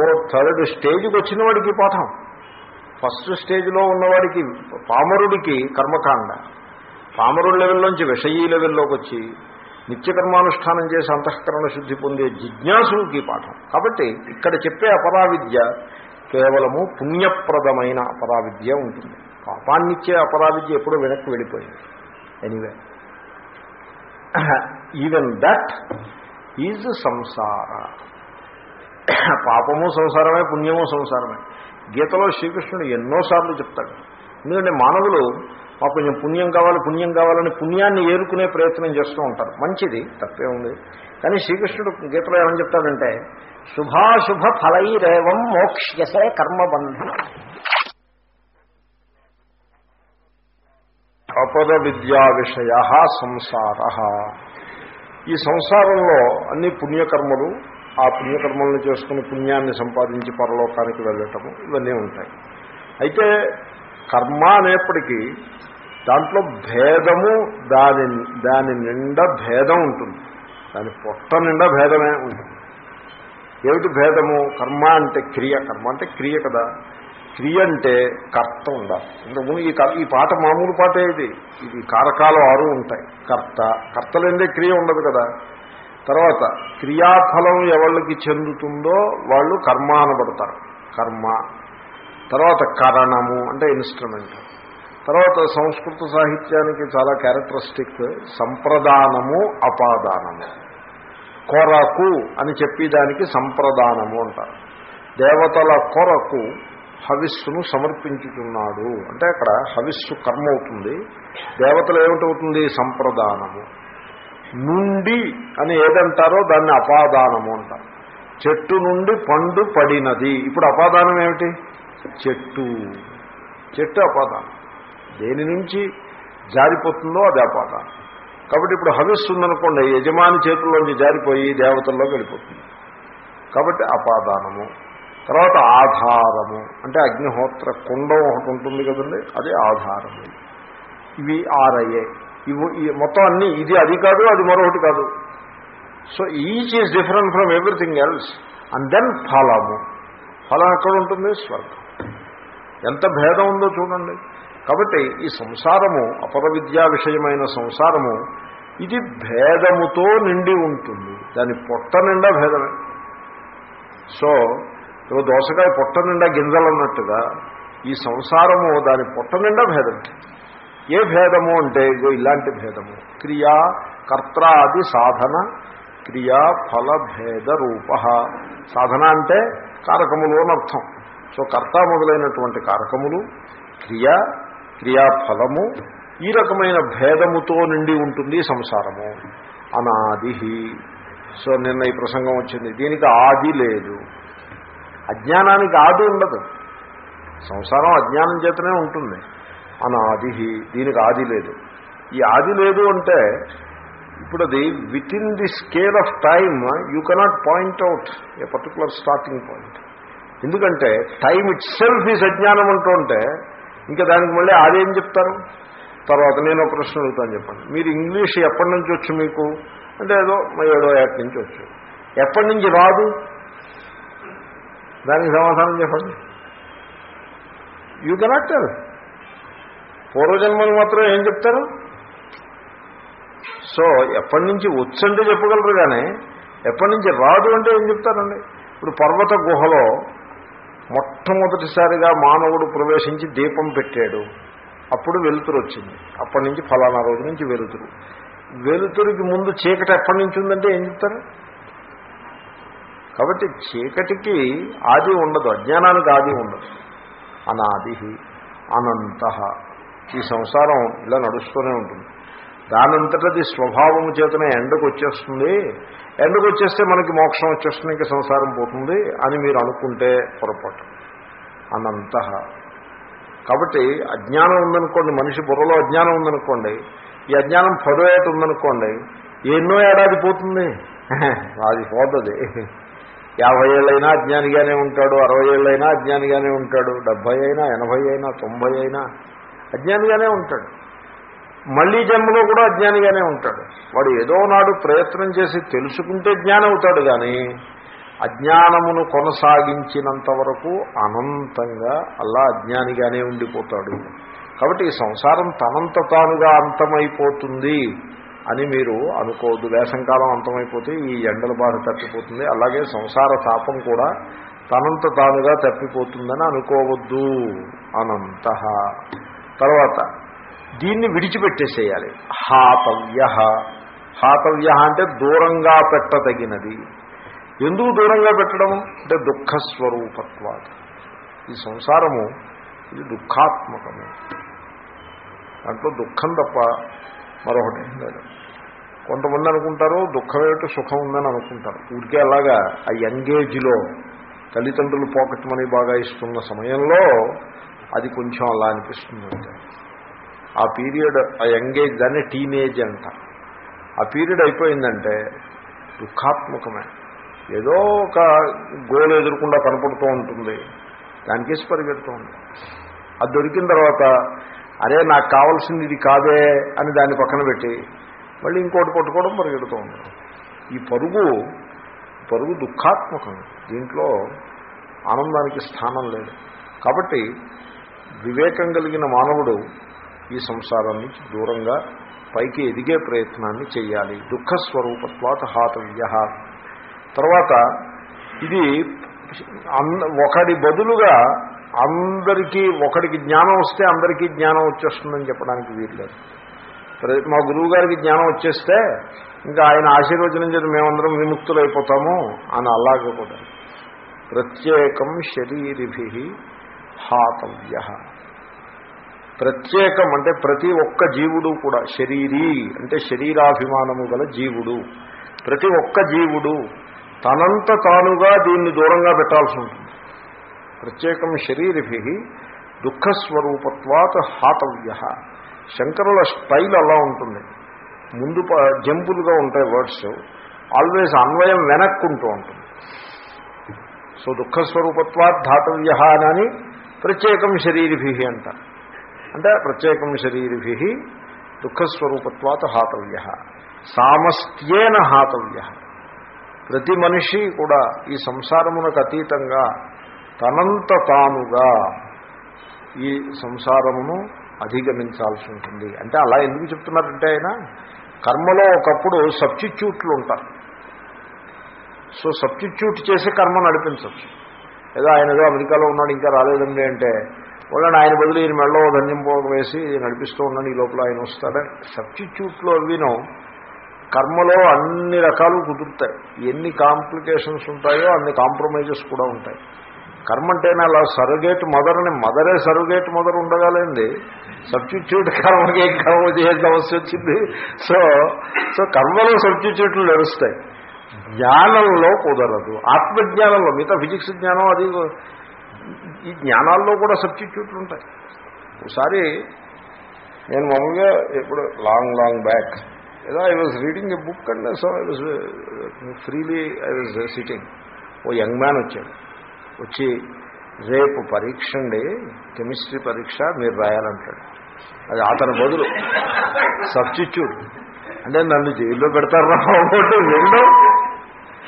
ఓ third స్టేజ్కి వచ్చిన వాడికి పాఠం. ఫస్ట్ స్టేజ్లో ఉన్నవాడికి పామరుడికి కర్మకాండ. పామరుడి లెవెల్లోంచి విషయీ లెవెల్లోకి వచ్చి నిత్యకర్మానుష్ఠానం చేసి అంతఃకరణ శుద్ధి పొందే జిజ్ఞాసుకి పాఠం. కాబట్టి ఇక్కడ చెప్పే అపరావిద్య కేవలము పుణ్యప్రదమైన అపరావిద్య ఉంటుంది. పాపాన్నిచ్చే అపరావిద్య ఎప్పుడో వెనక్కి వెళ్ళిపోయింది. ఎనీవే ఈవెన్ దట్ ఈజ్ సంసార పాపము సంసారమే పుణ్యము సంసారమే. గీతలో శ్రీకృష్ణుడు ఎన్నోసార్లు చెప్తాడు. ఎందుకంటే మానవులు మాకు కొంచెం పుణ్యం కావాలి పుణ్యం కావాలని పుణ్యాన్ని ఏరుకునే ప్రయత్నం చేస్తూ ఉంటారు. మంచిది తప్పే ఉంది. కానీ శ్రీకృష్ణుడు గీతలో ఏమని చెప్తాడంటే శుభాశుభ ఫలైరేవం మోక్ష్యసే కర్మబంధం అపద విద్యా విషయ సంసార. ఈ సంసారంలో అన్ని పుణ్యకర్మలు ఆ పుణ్యకర్మలను చేసుకుని పుణ్యాన్ని సంపాదించి పరలోకానికి వెళ్ళటము ఇవన్నీ ఉంటాయి. అయితే కర్మ అనేప్పటికీ దాంట్లో భేదము దాని దాని నిండా భేదం ఉంటుంది. దాని పొట్ట నిండా భేదమే ఉంటుంది. ఏమిటి భేదము? కర్మ అంటే క్రియ. కర్మ అంటే క్రియ కదా. క్రియ అంటే కర్త ఉండాలి. ఇంతకుముందు ఈ ఈ పాట మామూలు పాటే ఇది. ఇది కారకాలు ఆరు ఉంటాయి. కర్త. కర్తలేందే క్రియ ఉండదు కదా. తర్వాత క్రియాఫలం ఎవళ్ళకి చెందుతుందో వాళ్ళు కర్మ అనబడతారు కర్మ. తర్వాత కరణము అంటే ఇన్స్ట్రుమెంట్. తర్వాత సంస్కృత సాహిత్యానికి చాలా క్యారెక్టరిస్టిక్ సంప్రదానము అపాదానము. కొరకు అని చెప్పేదానికి సంప్రదానము అంటారు. దేవతల కొరకు హవిస్సును సమర్పించుతున్నాడు అంటే అక్కడ హవిస్సు కర్మ అవుతుంది. దేవతలు ఏమిటవుతుంది? సంప్రదానము. నుండి అని ఏదంటారో దాన్ని అపాదానము అంటారు. చెట్టు నుండి పండు పడినది. ఇప్పుడు అపాదానం ఏమిటి? చెట్టు. చెట్టు అపాదానం. దేని నుంచి జారిపోతుందో అది అపాదానం. కాబట్టి ఇప్పుడు హవిస్సు ఉందనుకోండి యజమాని చేతుల్లోంచి జారిపోయి దేవతల్లోకి వెళ్ళిపోతుంది. కాబట్టి అపాదానము. తర్వాత ఆధారము. అంటే అగ్నిహోత్ర కుండం ఒకటి ఉంటుంది కదండి అది ఆధారము. ఇవి ఆరయ్యే ఈ మొత్తం అన్ని ఇది అది కాదు అది మరొకటి కాదు. So each is different from everything else and then ఫలము. ఫలం ఎక్కడ ఉంటుంది స్వర్గం. ఎంత భేదం ఉందో చూడండి. కాబట్టి ఈ సంసారము అపర విద్యా విషయమైన సంసారము ఇది భేదముతో నిండి ఉంటుంది. దాని పొట్ట నిండా భేదమే. సో ఇప్పుడు దోసకాయ పొట్ట నిండా గింజలు ఉన్నట్టుగా ఈ సంసారము దాని పొట్ట నిండా భేదమే ఏ భేదము అంటే ఇగో ఇలాంటి భేదము? క్రియా కర్త్రాది సాధన క్రియా ఫల భేద రూప. సాధన అంటే కారకములు అని అర్థం. సో కర్త మొదలైనటువంటి కారకములు క్రియ క్రియాఫలము ఈ రకమైన భేదముతో నిండి ఉంటుంది సంసారము. అనాది. సో నిన్న ఈ ప్రసంగం వచ్చింది. దీనికి ఆది లేదు. అజ్ఞానానికి ఆది ఉండదు. సంసారం అజ్ఞానం చేతనే ఉంటుంది. అనాది. దీనికి ఆది లేదు. ఈ ఆది లేదు అంటే ఇప్పుడు అది within the scale of time you cannot point out a particular starting point ఎందుకంటే టైం ఇట్ సెల్ఫ్ ఈజ్ అజ్ఞానం అంటుంటే ఇంకా దానికి మళ్ళీ ఆదేం చెప్తారు? తర్వాత నేను ఒక ప్రశ్న అడుగుతాను చెప్పండి. మీరు ఇంగ్లీష్ ఎప్పటి నుంచి వచ్చు మీకు? అంటే ఏదో మా ఏడో ఏట నుంచి వచ్చు. ఎప్పటి నుంచి రాదు? దానికి సమాధానం చెప్పండి. యూ కెనాట్ టెల్ పూర్వజన్మలు మాత్రం ఏం చెప్తారు? సో ఎప్పటి నుంచి వచ్చంటే చెప్పగలరు కానీ ఎప్పటి నుంచి రాదు అంటే ఏం చెప్తారండి? ఇప్పుడు పర్వత గుహలో మొట్టమొదటిసారిగా మానవుడు ప్రవేశించి దీపం పెట్టాడు. అప్పుడు వెలుతురు వచ్చింది. అప్పటి నుంచి ఫలానా రోజు నుంచి వెలుతురు. వెలుతురికి ముందు చీకటి ఎప్పటి నుంచి ఉందంటే ఏం చెప్తారు? కాబట్టి చీకటికి ఆది ఉండదు అజ్ఞానానికి ఆది ఉండదు. అనాది అనంత. ఈ సంసారం ఇలా నడుస్తూనే ఉంటుంది. దానంతటది స్వభావము చేతనే ఎండకు వచ్చేస్తుంది. ఎండకు వచ్చేస్తే మనకి మోక్షం వచ్చేస్తుంది ఇంకా సంసారం పోతుంది అని మీరు అనుకుంటే పొరపాటు. అనంత. కాబట్టి అజ్ఞానం ఉందనుకోండి మనిషి బుర్రలో అజ్ఞానం ఉందనుకోండి ఈ అజ్ఞానం పదో ఏట ఉందనుకోండి ఎన్నో ఏడాది పోతుంది. అది పోతుంది. యాభై ఏళ్ళైనా అజ్ఞానిగానే ఉంటాడు అరవై ఏళ్ళైనా అజ్ఞానిగానే ఉంటాడు డెబ్భై అయినా ఎనభై అయినా తొంభై అయినా అజ్ఞానిగానే ఉంటాడు. మళ్ళీ జన్మలో కూడా అజ్ఞానిగానే ఉంటాడు. వాడు ఏదో నాడు ప్రయత్నం చేసి తెలుసుకుంటే జ్ఞానం అవుతాడు కానీ అజ్ఞానమును కొనసాగించినంత వరకు అనంతంగా అలా అజ్ఞానిగానే ఉండిపోతాడు. కాబట్టి ఈ సంసారం తనంత తానుగా అంతమైపోతుంది అని మీరు అనుకోవద్దు. వేసంకాలం అంతమైపోతే ఈ ఎండల బాధ తప్పిపోతుంది. అలాగే సంసార తాపం కూడా తనంత తానుగా తప్పిపోతుందని అనుకోవద్దు. అనంత. తర్వాత దీన్ని విడిచిపెట్టేసేయాలి. హాతవ్య హాతవ్య అంటే దూరంగా పెట్టదగినది. ఎందుకు దూరంగా పెట్టడం? అంటే దుఃఖస్వరూపత్వాత. ఈ సంసారము ఇది దుఃఖాత్మకము. దాంట్లో దుఃఖం తప్ప మరొకటి లేదు. కొంతమంది అనుకుంటారు దుఃఖం ఏమిటి? సుఖం ఉందని అనుకుంటారు. ఊరికే అలాగా ఆ యంగేజ్లో తల్లిదండ్రులు పాకెట్ మనీ బాగా ఇస్తున్న సమయంలో అది కొంచెం అలా అనిపిస్తుంది అంటే ఆ పీరియడ్ ఆ యంగేజ్ దాన్ని టీనేజ్ అంట. ఆ పీరియడ్ అయిపోయిందంటే దుఃఖాత్మకమే. ఏదో ఒక గోల్ ఎదురకుండా కనపడుతూ ఉంటుంది. దానికేసి పరిగెడుతూ ఉంది అది దొరికిన తర్వాత అరే నాకు కావాల్సింది ఇది కాదే అని దాన్ని పక్కన పెట్టి మళ్ళీ ఇంకోటి పట్టుకోవడం పరిగెడుతూ ఉంది ఈ పరుగు పరుగు దుఃఖాత్మకం. దీంట్లో ఆనందానికి స్థానం లేదు. కాబట్టి వివేకం కలిగిన మానవుడు ఈ సంసారం నుంచి దూరంగా పైకి ఎదిగే ప్రయత్నాన్ని చేయాలి. దుఃఖ స్వరూపత్వాత హాతవ్య తర్వాత ఇది అంద ఒకటి బదులుగా అందరికీ ఒకడికి జ్ఞానం వస్తే అందరికీ జ్ఞానం వచ్చేస్తుందని చెప్పడానికి వీర్లేదు మా గురువు గారికి జ్ఞానం వచ్చేస్తే ఇంకా ఆయన ఆశీర్వచనం చేత మేమందరం విముక్తులైపోతాము అని అలాగే కూడా. ప్రత్యేకం శరీరిభి హాతవ్య ప్రత్యేకం అంటే ప్రతి ఒక్క జీవుడు కూడా శరీరీ అంటే శరీరాభిమానము గల జీవుడు. ప్రతి ఒక్క జీవుడు తనంత తానుగా దీన్ని దూరంగా పెట్టాల్సి ఉంటుంది. ప్రత్యేకం శరీరభి దుఃఖస్వరూపత్వాత హాతవ్య. శంకరుల స్టైల్ అలా ఉంటుంది. ముందు ప- జంపులుగా ఉంటాయి వర్డ్స్. ఆల్వేస్ అన్వయం వెనక్కుంటూ ఉంటుంది. సో దుఃఖస్వరూపత్వాత్ ధాతవ్య అని ప్రత్యేకం శరీరిభి అంటారు అంటే ప్రత్యేకం శరీరిభి దుఃఖస్వరూపత్వాత హాతవ్య. సామస్త్యేన హాతవ్య. ప్రతి మనిషి కూడా ఈ సంసారమునకు అతీతంగా తనంత తానుగా ఈ సంసారమును అధిగమించాల్సి ఉంటుంది. అంటే అలా ఎందుకు చెప్తున్నారంటే ఆయన కర్మలో ఒకప్పుడు సబ్స్టిట్యూట్లు ఉంటారు. సో సబ్స్టిట్యూట్ చేసి కర్మ నడిపించవచ్చు. ఏదో ఆయన ఏదో అమెరికాలో ఉన్నాడు ఇంకా రాలేదండి అంటే వాళ్ళని ఆయన బదులు ఈయన మెళ్ళో ధన్యంపోక వేసి నడిపిస్తూ ఉన్నాను ఈ లోపల ఆయన వస్తాడే. సబ్స్టిట్యూట్లో అవినో కర్మలో అన్ని రకాలు కుదురుతాయి. ఎన్ని కాంప్లికేషన్స్ ఉంటాయో అన్ని కాంప్రమైజెస్ కూడా ఉంటాయి. కర్మ అంటేనే అలా సరుగేట్ మదర్ని మదరే సరుగేట్ మదర్ ఉండగాలండి సబ్స్టిట్యూట్ కర్మకి ఏం కర్మ చేయాల్సిన అవసరం వచ్చింది? సో సో కర్మలో సబ్స్టిట్యూట్లు నడుస్తాయి. జ్ఞానంలో కుదరదు. ఆత్మజ్ఞానంలో మిగతా ఫిజిక్స్ జ్ఞానం అది ఈ జ్ఞానాల్లో కూడా సబ్స్టిట్యూట్లు ఉంటాయి. ఒకసారి నేను మామూలుగా ఇప్పుడు లాంగ్ లాంగ్ బ్యాక్ ఏదో I was reading a book and so I was freely I was sitting oh young man వచ్చాడు. వచ్చి రేపు పరీక్ష అండి కెమిస్ట్రీ పరీక్ష మీరు రాయాలంటాడు. అది అతని బదులు. సబ్స్టిట్యూట్. అంటే నన్ను జైల్లో పెడతారు? రాబోతే వెళ్ళు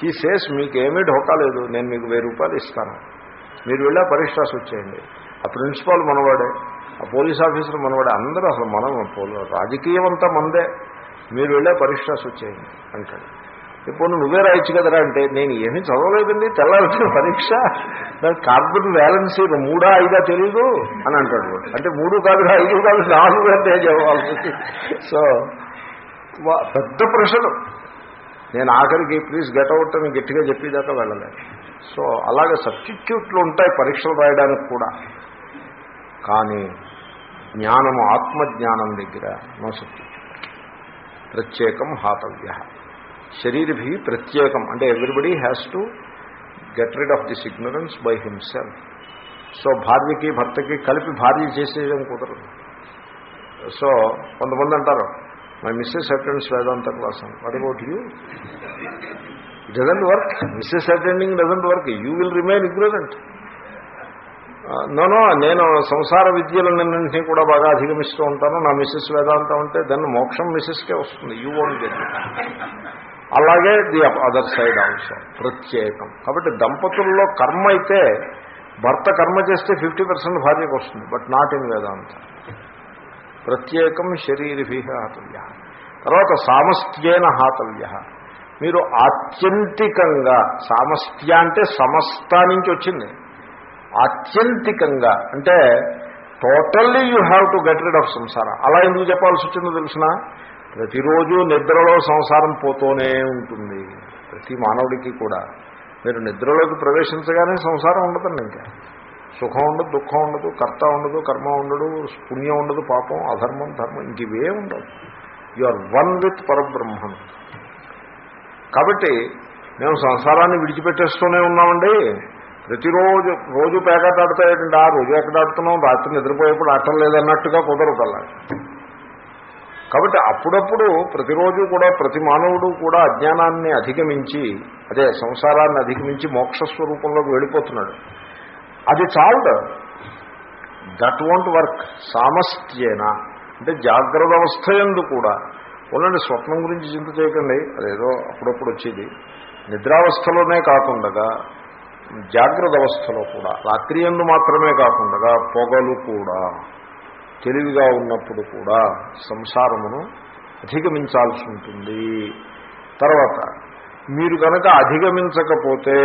హీ సేస్ మీకేమీ ఢోకా లేదు. నేను మీకు వెయ్యి రూపాయలు ఇస్తాను. మీరు వెళ్ళా పరీక్ష రాసి వచ్చేయండి. ఆ ప్రిన్సిపాల్ మనవాడే ఆ పోలీస్ ఆఫీసర్ మనవాడే అందరూ అసలు మనం రాజకీయం అంతా మందే. మీరు వెళ్ళే పరీక్ష రాసి వచ్చేయండి అంటాడు. ఇప్పుడు నువ్వే రాయొచ్చు కదరా? అంటే నేను ఏమీ చదవలేదండి. తెల్లాల్సిన పరీక్ష. దాని కార్బన్ బ్యాలెన్స్ మూడా ఐదా తెలీదు. అని అంటాడు. అంటే మూడు కాదు ఐదు కాదు నాలుగు అంటే చెప్పాల్సి సో వా- పెద్ద ప్రశ్నలు నేను ఆఖరికి ప్లీజ్ గెట్అవుట్ అని గట్టిగా చెప్పేదాకా వెళ్ళలేదు సో అలాగే సబ్స్టిట్యూట్లు ఉంటాయి పరీక్షలు రాయడానికి కూడా. కానీ జ్ఞానము ఆత్మజ్ఞానం దగ్గర నో సబ్స్టిట్యూట్ ప్రత్యేకం హాతవ్య. శరీరభి ప్రత్యేకం. అంటే everybody has to get rid of this ignorance by himself so భార్యకి భర్తకి కలిపి భార్య చేసేయడం కుదరదు. సో కొంతమంది అంటారు my missus attends Vedanta class అని what about you doesn't work missus attending doesn't work you will remain ignorant no no నేను సంసార విద్యలన్నింటినీ కూడా బాగా అధిగమిస్తూ ఉంటాను. నా మిస్సెస్ వేదాంతం అంటే దాన్ని మోక్షం మిస్సెస్కే వస్తుంది. యూ ఓన్ గెట్ అలాగే ది అదర్ సైడ్ ఆల్సో ప్రత్యేకం. కాబట్టి దంపతుల్లో కర్మ అయితే భర్త కర్మ చేస్తే ఫిఫ్టీ పర్సెంట్ భార్యకు వస్తుంది. బట్ నాట్ ఇన్ వేదాంతం ప్రత్యేకం శరీరభి హాతవ్య తర్వాత సామస్త్యేన హాతవ్య మీరు ఆత్యంతికంగా సామస్త్య అంటే సమస్త నుంచి వచ్చింది. ఆత్యంతికంగా అంటే totally you have to get rid of samsara. అలా ఎందుకు చెప్పాల్సి వచ్చిందో తెలిసిన ప్రతిరోజు నిద్రలో సంసారం పోతూనే ఉంటుంది. ప్రతి మానవుడికి కూడా. మీరు నిద్రలోకి ప్రవేశించగానే సంసారం ఉండదండి ఇంకా. సుఖం ఉండదు దుఃఖం ఉండదు కర్త ఉండదు కర్మ ఉండదు పుణ్యం ఉండదు పాపం అధర్మం ధర్మం ఇంక ఇవే ఉండదు యు ఆర్ వన్ విత్ పరబ్రహ్మను కాబట్టి మేము సంసారాన్ని విడిచిపెట్టేస్తూనే ఉన్నామండి. ప్రతిరోజు రోజు పేకాట ఆడతాయండి ఆ రోజు ఎక్కడ ఆడుతున్నాం రాత్రి నిద్రపోయేప్పుడు ఆటం లేదన్నట్టుగా కుదరదల్లా కాబట్టి అప్పుడప్పుడు ప్రతిరోజు కూడా ప్రతి మానవుడు కూడా అజ్ఞానాన్ని అధిగమించి అదే సంసారాన్ని అధిగమించి మోక్ష స్వరూపంలోకి వెళ్ళిపోతున్నాడు. అది చాలదు దట్ వాంట్ వర్క్ సామస్త్యేన అంటే జాగ్రత్త అవస్థ ఎందు కూడా. ఉండండి స్వప్నం గురించి చింత చేయకండి. అదేదో అప్పుడప్పుడు వచ్చేది. నిద్రావస్థలోనే కాకుండా జాగ్రత్త అవస్థలో కూడా రాత్రి ఎందు మాత్రమే కాకుండా పొగలు కూడా తెలివిగా ఉన్నప్పుడు కూడా సంసారమును అధిగమించాల్సి ఉంటుంది. తర్వాత మీరు కనుక అధిగమించకపోతే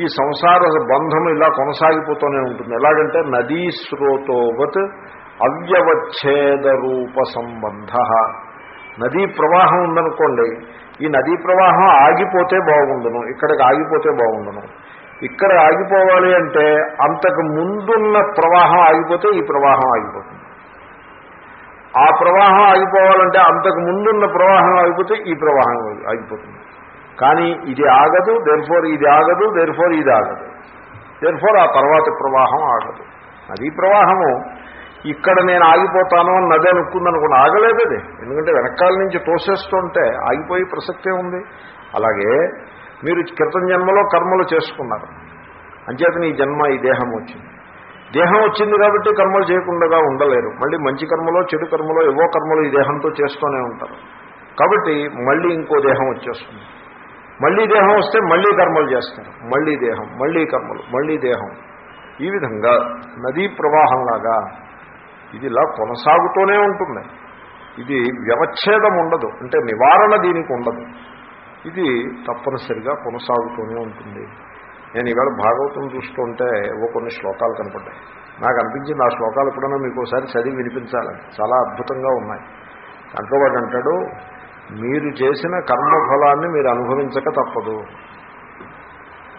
ఈ సంసార బంధం ఇలా కొనసాగిపోతూనే ఉంటుంది. ఎలాగంటే నదీ స్రోతోవత్ అవ్యవచ్ఛేద రూప సంబంధ. నదీ ప్రవాహం ఉందనుకోండి ఈ నదీ ప్రవాహం ఆగిపోతే బాగుండును ఇక్కడికి ఆగిపోతే బాగుండును. ఇక్కడ ఆగిపోవాలి అంటే అంతకు ముందున్న ప్రవాహం ఆగిపోతే ఈ ప్రవాహం ఆగిపోతుంది. ఆ ప్రవాహం ఆగిపోవాలంటే అంతకు ముందున్న ప్రవాహం ఆగిపోతే ఈ ప్రవాహం ఆగిపోతుంది. కానీ ఇది ఆగదు దేర్ఫోర్ ఇది ఆగదు దేర్ఫోర్ ఇది ఆగదు. దేర్ఫోర్ ఆ తర్వాత ప్రవాహం ఆగదు. నదీ ప్రవాహము. ఇక్కడ నేను ఆగిపోతాను అని నది అనుకుందనుకుని ఆగలేదు అది. ఎందుకంటే వెనకాల నుంచి తోసేస్తుంటే ఆగిపోయి ప్రసక్తే ఉంది. అలాగే మీరు క్రితం జన్మలో కర్మలు చేసుకున్నారు. అంచేతని ఈ జన్మ ఈ దేహం వచ్చింది. దేహం వచ్చింది కాబట్టి కర్మలు చేయకుండా ఉండలేరు. మళ్ళీ మంచి కర్మలో చెడు కర్మలో ఏవో కర్మలు ఈ దేహంతో చేస్తూనే ఉంటారు. కాబట్టి మళ్ళీ ఇంకో దేహం వచ్చేస్తుంది. మళ్ళీ దేహం వస్తే మళ్ళీ కర్మలు చేస్తారు. మళ్ళీ దేహం మళ్ళీ కర్మలు మళ్ళీ దేహం. ఈ విధంగా నదీ ప్రవాహంలాగా ఇది ఇలా కొనసాగుతూనే ఉంటుంది. ఇది వ్యవచ్ఛేదం ఉండదు. అంటే నివారణ దీనికి ఉండదు. ఇది తప్పనిసరిగా కొనసాగుతూనే ఉంటుంది. నేను ఈవేళ భాగవతం చూస్తుంటే ఓ కొన్ని శ్లోకాలు కనపడ్డాయి. నాకు అనిపించింది ఆ శ్లోకాలు ఎప్పుడైనా మీకు ఒకసారి చదివి వినిపించాలని. చాలా అద్భుతంగా ఉన్నాయి. దాంట్లో వాడు అంటాడు మీరు చేసిన కర్మఫలాన్ని మీరు అనుభవించక తప్పదు.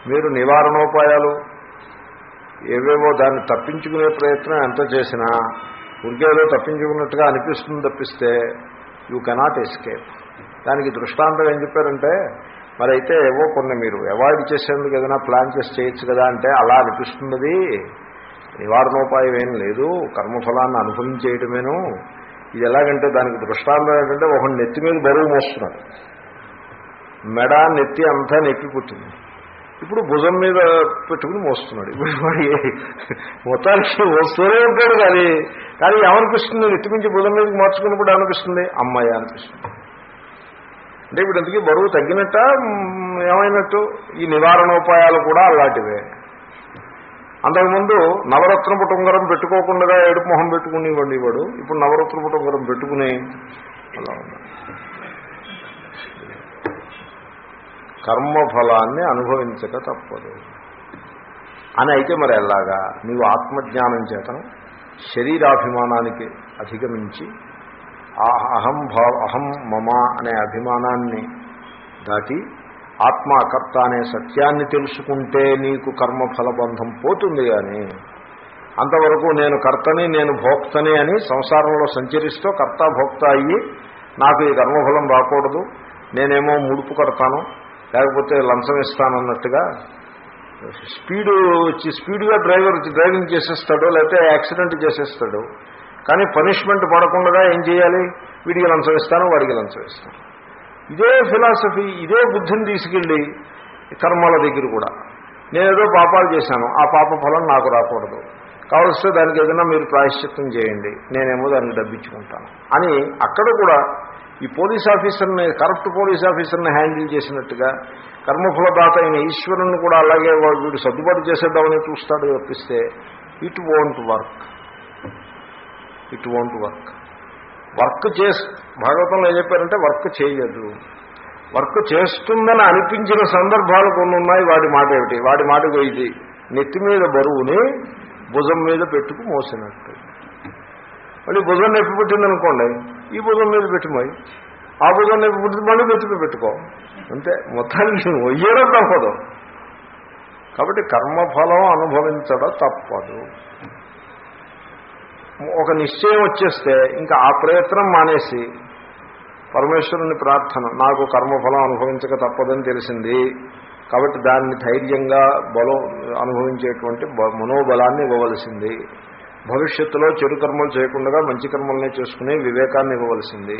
మీరు నివారణోపాయాలు ఏవేవో దాన్ని తప్పించుకునే ప్రయత్నం ఎంత చేసినా ఉరికేదో తప్పించుకున్నట్టుగా అనిపిస్తుంది తప్పిస్తే యూ కెనాట్ ఎస్కేప్ దానికి దృష్టాంతం ఏం చెప్పారంటే మరి అయితే ఏవో కొన్ని మీరు అవాయిడ్ చేసేందుకు ఏదైనా ప్లాన్ చేసి చేయొచ్చు కదా అంటే అలా అనిపిస్తున్నది. నివారణోపాయం ఏం లేదు. కర్మఫలాన్ని అనుభవించేయటమేను. ఇది ఎలాగంటే దానికి దృష్టాంతం ఏంటంటే ఒక నెత్తి మీద బరువు మోస్తున్నాడు. మెడ నెత్తి అంతా నెప్పి కూర్చుంది. ఇప్పుడు భుజం మీద పెట్టుకుని మోస్తున్నాడు. ఇప్పుడు వాడు మొత్తానికి మోస్తూనే ఉంటాడు కానీ కానీ ఏమనిపిస్తుంది? నెత్తి నుంచి భుజం మీదకి మార్చుకున్నప్పుడు అనిపిస్తుంది అమ్మాయి అనిపిస్తుంది. అంటే ఇప్పుడు ఎందుకు బరువు తగ్గినట్ట? ఏమైనట్టు? ఈ నివారణోపాయాలు కూడా అలాంటివే. అంతకుముందు నవరత్న పుటుంగరం పెట్టుకోకుండా ఏడుపు మొహం పెట్టుకునేవాడు వాడు. ఇప్పుడు నవరత్న పుటుంగరం పెట్టుకుని అలా కర్మఫలాన్ని అనుభవించక తప్పదు. అని అయితే మరి ఎలాగా? నీవు ఆత్మజ్ఞానం చేతను శరీరాభిమానానికి అధిగమించి ఆ అహం భావ అహం మమ అనే అభిమానాన్ని దాటి ఆత్మాకర్త అనే సత్యాన్ని తెలుసుకుంటే నీకు కర్మఫల బంధం పోతుంది కానీ అంతవరకు నేను కర్తని నేను భోక్తని అని సంసారంలో సంచరిస్తూ కర్త భోక్త అయ్యి నాకు ఈ కర్మఫలం రాకూడదు. నేనేమో ముడుపు కడతాను లేకపోతే లంచం ఇస్తానన్నట్టుగా స్పీడు వచ్చి స్పీడ్గా డ్రైవర్ డ్రైవింగ్ చేసేస్తాడు లేకపోతే యాక్సిడెంట్ చేసేస్తాడు. కానీ పనిష్మెంట్ పడకుండా ఏం చేయాలి? వీడికి లంచం ఇస్తాను వాడికి లంచం ఇస్తాను. ఇదే ఫిలాసఫీ ఇదే బుద్ధిని తీసుకెళ్ళి కర్మల దగ్గర కూడా. నేనేదో పాపాలు చేశాను ఆ పాప ఫలం నాకు రాకూడదు. కావలిస్తే దానికి ఏదైనా మీరు ప్రాయశ్చిత్తం చేయండి నేనేమో దాన్ని డబ్బించుకుంటాను అని అక్కడ కూడా ఈ పోలీస్ ఆఫీసర్ని కరప్ట్ పోలీస్ ఆఫీసర్ని హ్యాండిల్ చేసినట్టుగా కర్మఫలదాత అయిన ఈశ్వరుని కూడా అలాగే వీడు సర్దుబాటు చేసేద్దామని చూస్తాడు తప్పిస్తే it won't work it won't work work చేసి భాగవతంలో ఏం చెప్పారంటే వర్క్ చేయదు. వర్క్ చేస్తుందని అనిపించిన సందర్భాలు కొన్ని ఉన్నాయి వాడి మాట ఏమిటి? వాడి మాట ఇది నెత్తి మీద బరువుని భుజం మీద పెట్టుకు మోసినట్టు. మళ్ళీ భుజం నొప్పి పుట్టిందనుకోండి ఈ భుజం మీద పెట్టుమోయి ఆ భుజం నొప్పి పుట్టింది మళ్ళీ నెత్తిపై పెట్టుకో. అంతే మొత్తానికి ఒయ్యడం తప్పదు. కాబట్టి కర్మఫలం అనుభవించడం తప్పదు. ఒక నిశ్చయం వచ్చేస్తే ఇంకా ఆ ప్రయత్నం మానేసి పరమేశ్వరుని ప్రార్థన నాకు కర్మఫలం అనుభవించక తప్పదని తెలిసింది. కాబట్టి దాన్ని ధైర్యంగా బలం అనుభవించేటువంటి బ- మనోబలాన్ని ఇవ్వవలసింది. భవిష్యత్తులో చెడు కర్మలు చేయకుండా మంచి కర్మలనే చేసుకునే వివేకాన్ని ఇవ్వవలసింది.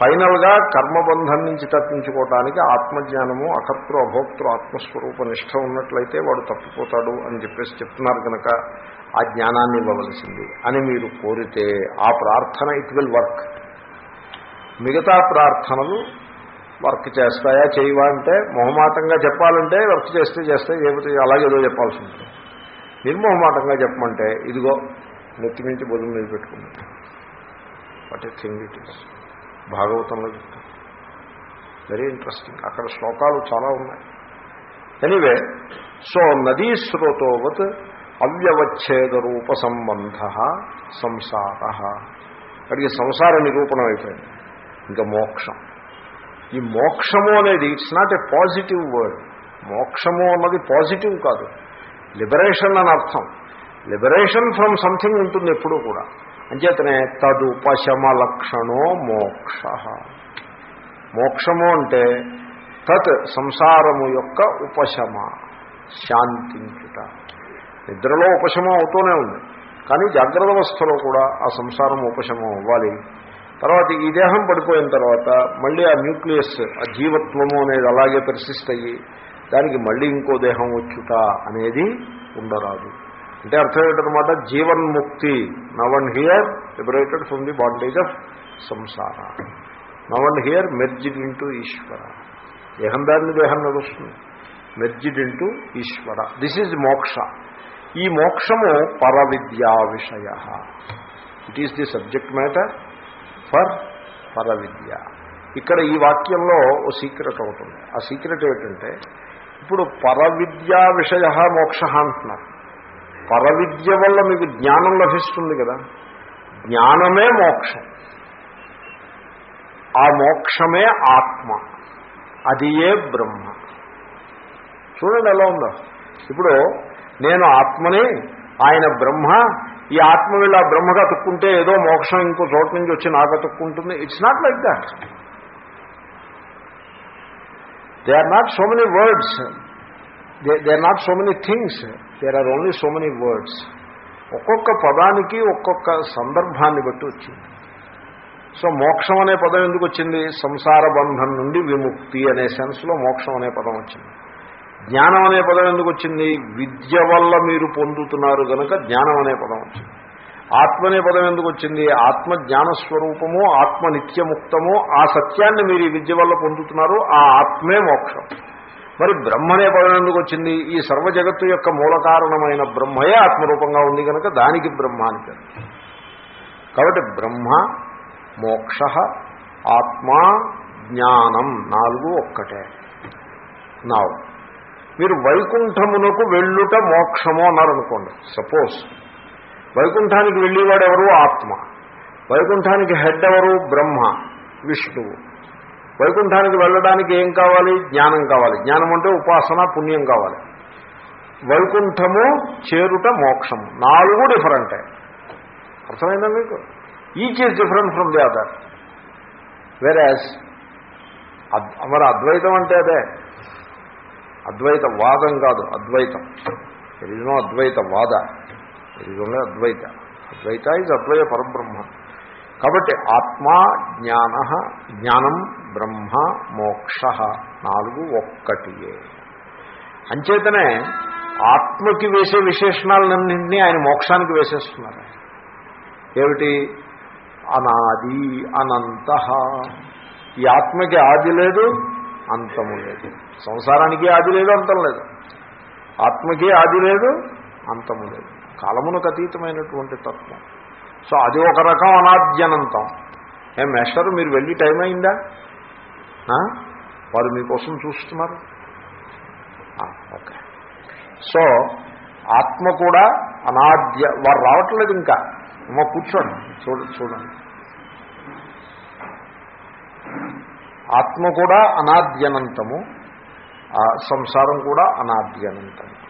ఫైనల్గా కర్మబంధం నుంచి తప్పించుకోవటానికి ఆత్మజ్ఞానము అకర్తృ అభోక్తృ ఆత్మస్వరూప నిష్ట ఉన్నట్లయితే వాడు తప్పిపోతాడు అని చెప్పేసి చెప్తున్నారు కనుక ఆ జ్ఞానాన్ని ఇవ్వవలసింది అని మీరు కోరితే ఆ ప్రార్థన ఇట్ విల్ వర్క్. మిగతా ప్రార్థనలు వర్క్ చేస్తాయా చేయవా అంటే మొహమాటంగా చెప్పాలంటే వర్క్ చేస్తే చేస్తే లేకపోతే అలాగేదో చెప్పాల్సి ఉంటుంది. నిర్మోహమాటంగా చెప్పమంటే ఇదిగో నెత్తి మించి బొదులు మీద పెట్టుకున్నాడు what a thing it is భాగవతంలో చెప్తాం. వెరీ ఇంట్రెస్టింగ్ అక్కడ శ్లోకాలు చాలా ఉన్నాయి. ఎనీవే సో నదీ స్రోతోవత్ అవ్యవచ్ఛేద రూప సంబంధ సంసార. అడిగి సంసార నిరూపణం అయిపోయింది ఇంకా మోక్షం. ఈ మోక్షము అనేది it's not a positive word మోక్షము అన్నది పాజిటివ్ కాదు. లిబరేషన్ అని అర్థం. లిబరేషన్ ఫ్రమ్ సంథింగ్ ఉంటుంది ఎప్పుడూ కూడా. అంచేతనే తదుపశమ లక్షణో మోక్ష. మోక్షము అంటే తత్ సంసారము యొక్క ఉపశమ. శాంతించుట. నిద్రలో ఉపశమం అవుతూనే ఉంది. కానీ జాగ్రత్త అవస్థలో కూడా ఆ సంసారం ఉపశమం అవ్వాలి. తర్వాత ఈ దేహం పడిపోయిన తర్వాత మళ్ళీ ఆ న్యూక్లియస్ ఆ జీవత్వము అనేది అలాగే పెర్సిస్ట్ అయ్యి దానికి మళ్ళీ ఇంకో దేహం వచ్చుట అనేది ఉండరాదు. అంటే అర్థం ఏంటనమాట జీవన్ముక్తి. నవన్ here liberated from the bondage of సంసార నవన్ హియర్ మెర్జిడ్ ఇంటూ ఈశ్వర. దేహం దాన్ని దేహం నడుస్తుంది merged into Ishwara. This is moksha. ఈ మోక్షము పరవిద్యా విషయ. It is the subject matter for paravidya. ఇక్కడ ఈ వాక్యంలో ఓ సీక్రెట్ అవుతుంది ఆ సీక్రెట్ ఏమిటంటే ఇప్పుడు పరవిద్యా విషయ మోక్ష అంటున్నారు. పరవిద్య వల్ల మీకు జ్ఞానం లభిస్తుంది కదా. జ్ఞానమే మోక్షం. ఆ మోక్షమే ఆత్మ. అది ఏ బ్రహ్మ. చూడండి ఎలా ఉందో. ఇప్పుడు నేను ఆత్మని ఆయన బ్రహ్మ ఈ ఆత్మ వీళ్ళు ఆ బ్రహ్మగా తుక్కుంటే ఏదో మోక్షం ఇంకో చోట నుంచి వచ్చి నాగా తుక్కుంటుంది it's not like that they are not so many words they are not so many things there are only so many words ఒక్కొక్క పదానికి ఒక్కొక్క సందర్భాన్ని బట్టి వచ్చింది. సో మోక్షం అనే పదం ఎందుకు వచ్చింది? సంసార బంధం నుండి విముక్తి అనే సెన్స్లో మోక్షం అనే పదం వచ్చింది. జ్ఞానం అనే పదం ఎందుకు వచ్చింది? విద్య వల్ల మీరు పొందుతున్నారు కనుక జ్ఞానం అనే పదం వచ్చింది. ఆత్మ అనే పదం ఎందుకు వచ్చింది? ఆత్మ జ్ఞానస్వరూపము ఆత్మ నిత్యముక్తము ఆ సత్యాన్ని మీరు ఈ విద్య వల్ల పొందుతున్నారు ఆ ఆత్మే మోక్షం. మరి బ్రహ్మ అనే పదం ఎందుకు వచ్చింది? ఈ సర్వ జగత్తు యొక్క మూల కారణమైన బ్రహ్మయే ఆత్మరూపంగా ఉంది కనుక దానికి బ్రహ్మ అని పేరు. కాబట్టి బ్రహ్మ మోక్ష ఆత్మ జ్ఞానం నాలుగు ఒక్కటే. నాలుగు మీరు వైకుంఠమునకు వెళ్ళుట మోక్షము అన్నారనుకోండి. సపోజ్ వైకుంఠానికి వెళ్ళేవాడు ఎవరు? ఆత్మ. వైకుంఠానికి హెడ్ ఎవరు? బ్రహ్మ విష్ణువు. వైకుంఠానికి వెళ్ళడానికి ఏం కావాలి? జ్ఞానం కావాలి. జ్ఞానం అంటే ఉపాసన పుణ్యం కావాలి. వైకుంఠము చేరుట మోక్షము. నాలుగు డిఫరెంటే అర్థమైందా మీకు? Each is different from the other whereas మరి అద్వైతం అంటే అదే. అద్వైత వాదం కాదు అద్వైతం. It is no Advaita vada. It is only Advaita. Advaita is Advaita Parabrahma. కాబట్టి ఆత్మ జ్ఞాన జ్ఞానం బ్రహ్మ మోక్ష నాలుగు ఒక్కటియే. అంచేతనే ఆత్మకి వేసే విశేషణాలన్నింటినీ ఆయన మోక్షానికి వేసేస్తున్నారు. ఏమిటి? అనాది అనంత. ఈ ఆత్మకి ఆది లేదు అంతము లేదు. సంసారానికి ఆది లేదు అంతం లేదు. ఆత్మకి ఆది లేదు అంతము లేదు. కాలమునకు అతీతమైనటువంటి తత్వం. సో అది ఒక రకం అనాద్యనంతం. ఏ మేస్టర్ మీరు వెళ్ళి టైం అయిందా? వారు మీకోసం చూస్తున్నారు. ఓకే. సో ఆత్మ కూడా అనాద్య వారు రావట్లేదు ఇంకా. అమ్మ కూర్చోండి. చూడ చూడండి. ఆత్మ కూడా అనాద్యనంతము ఆ సంసారం కూడా అనాద్యనంతము.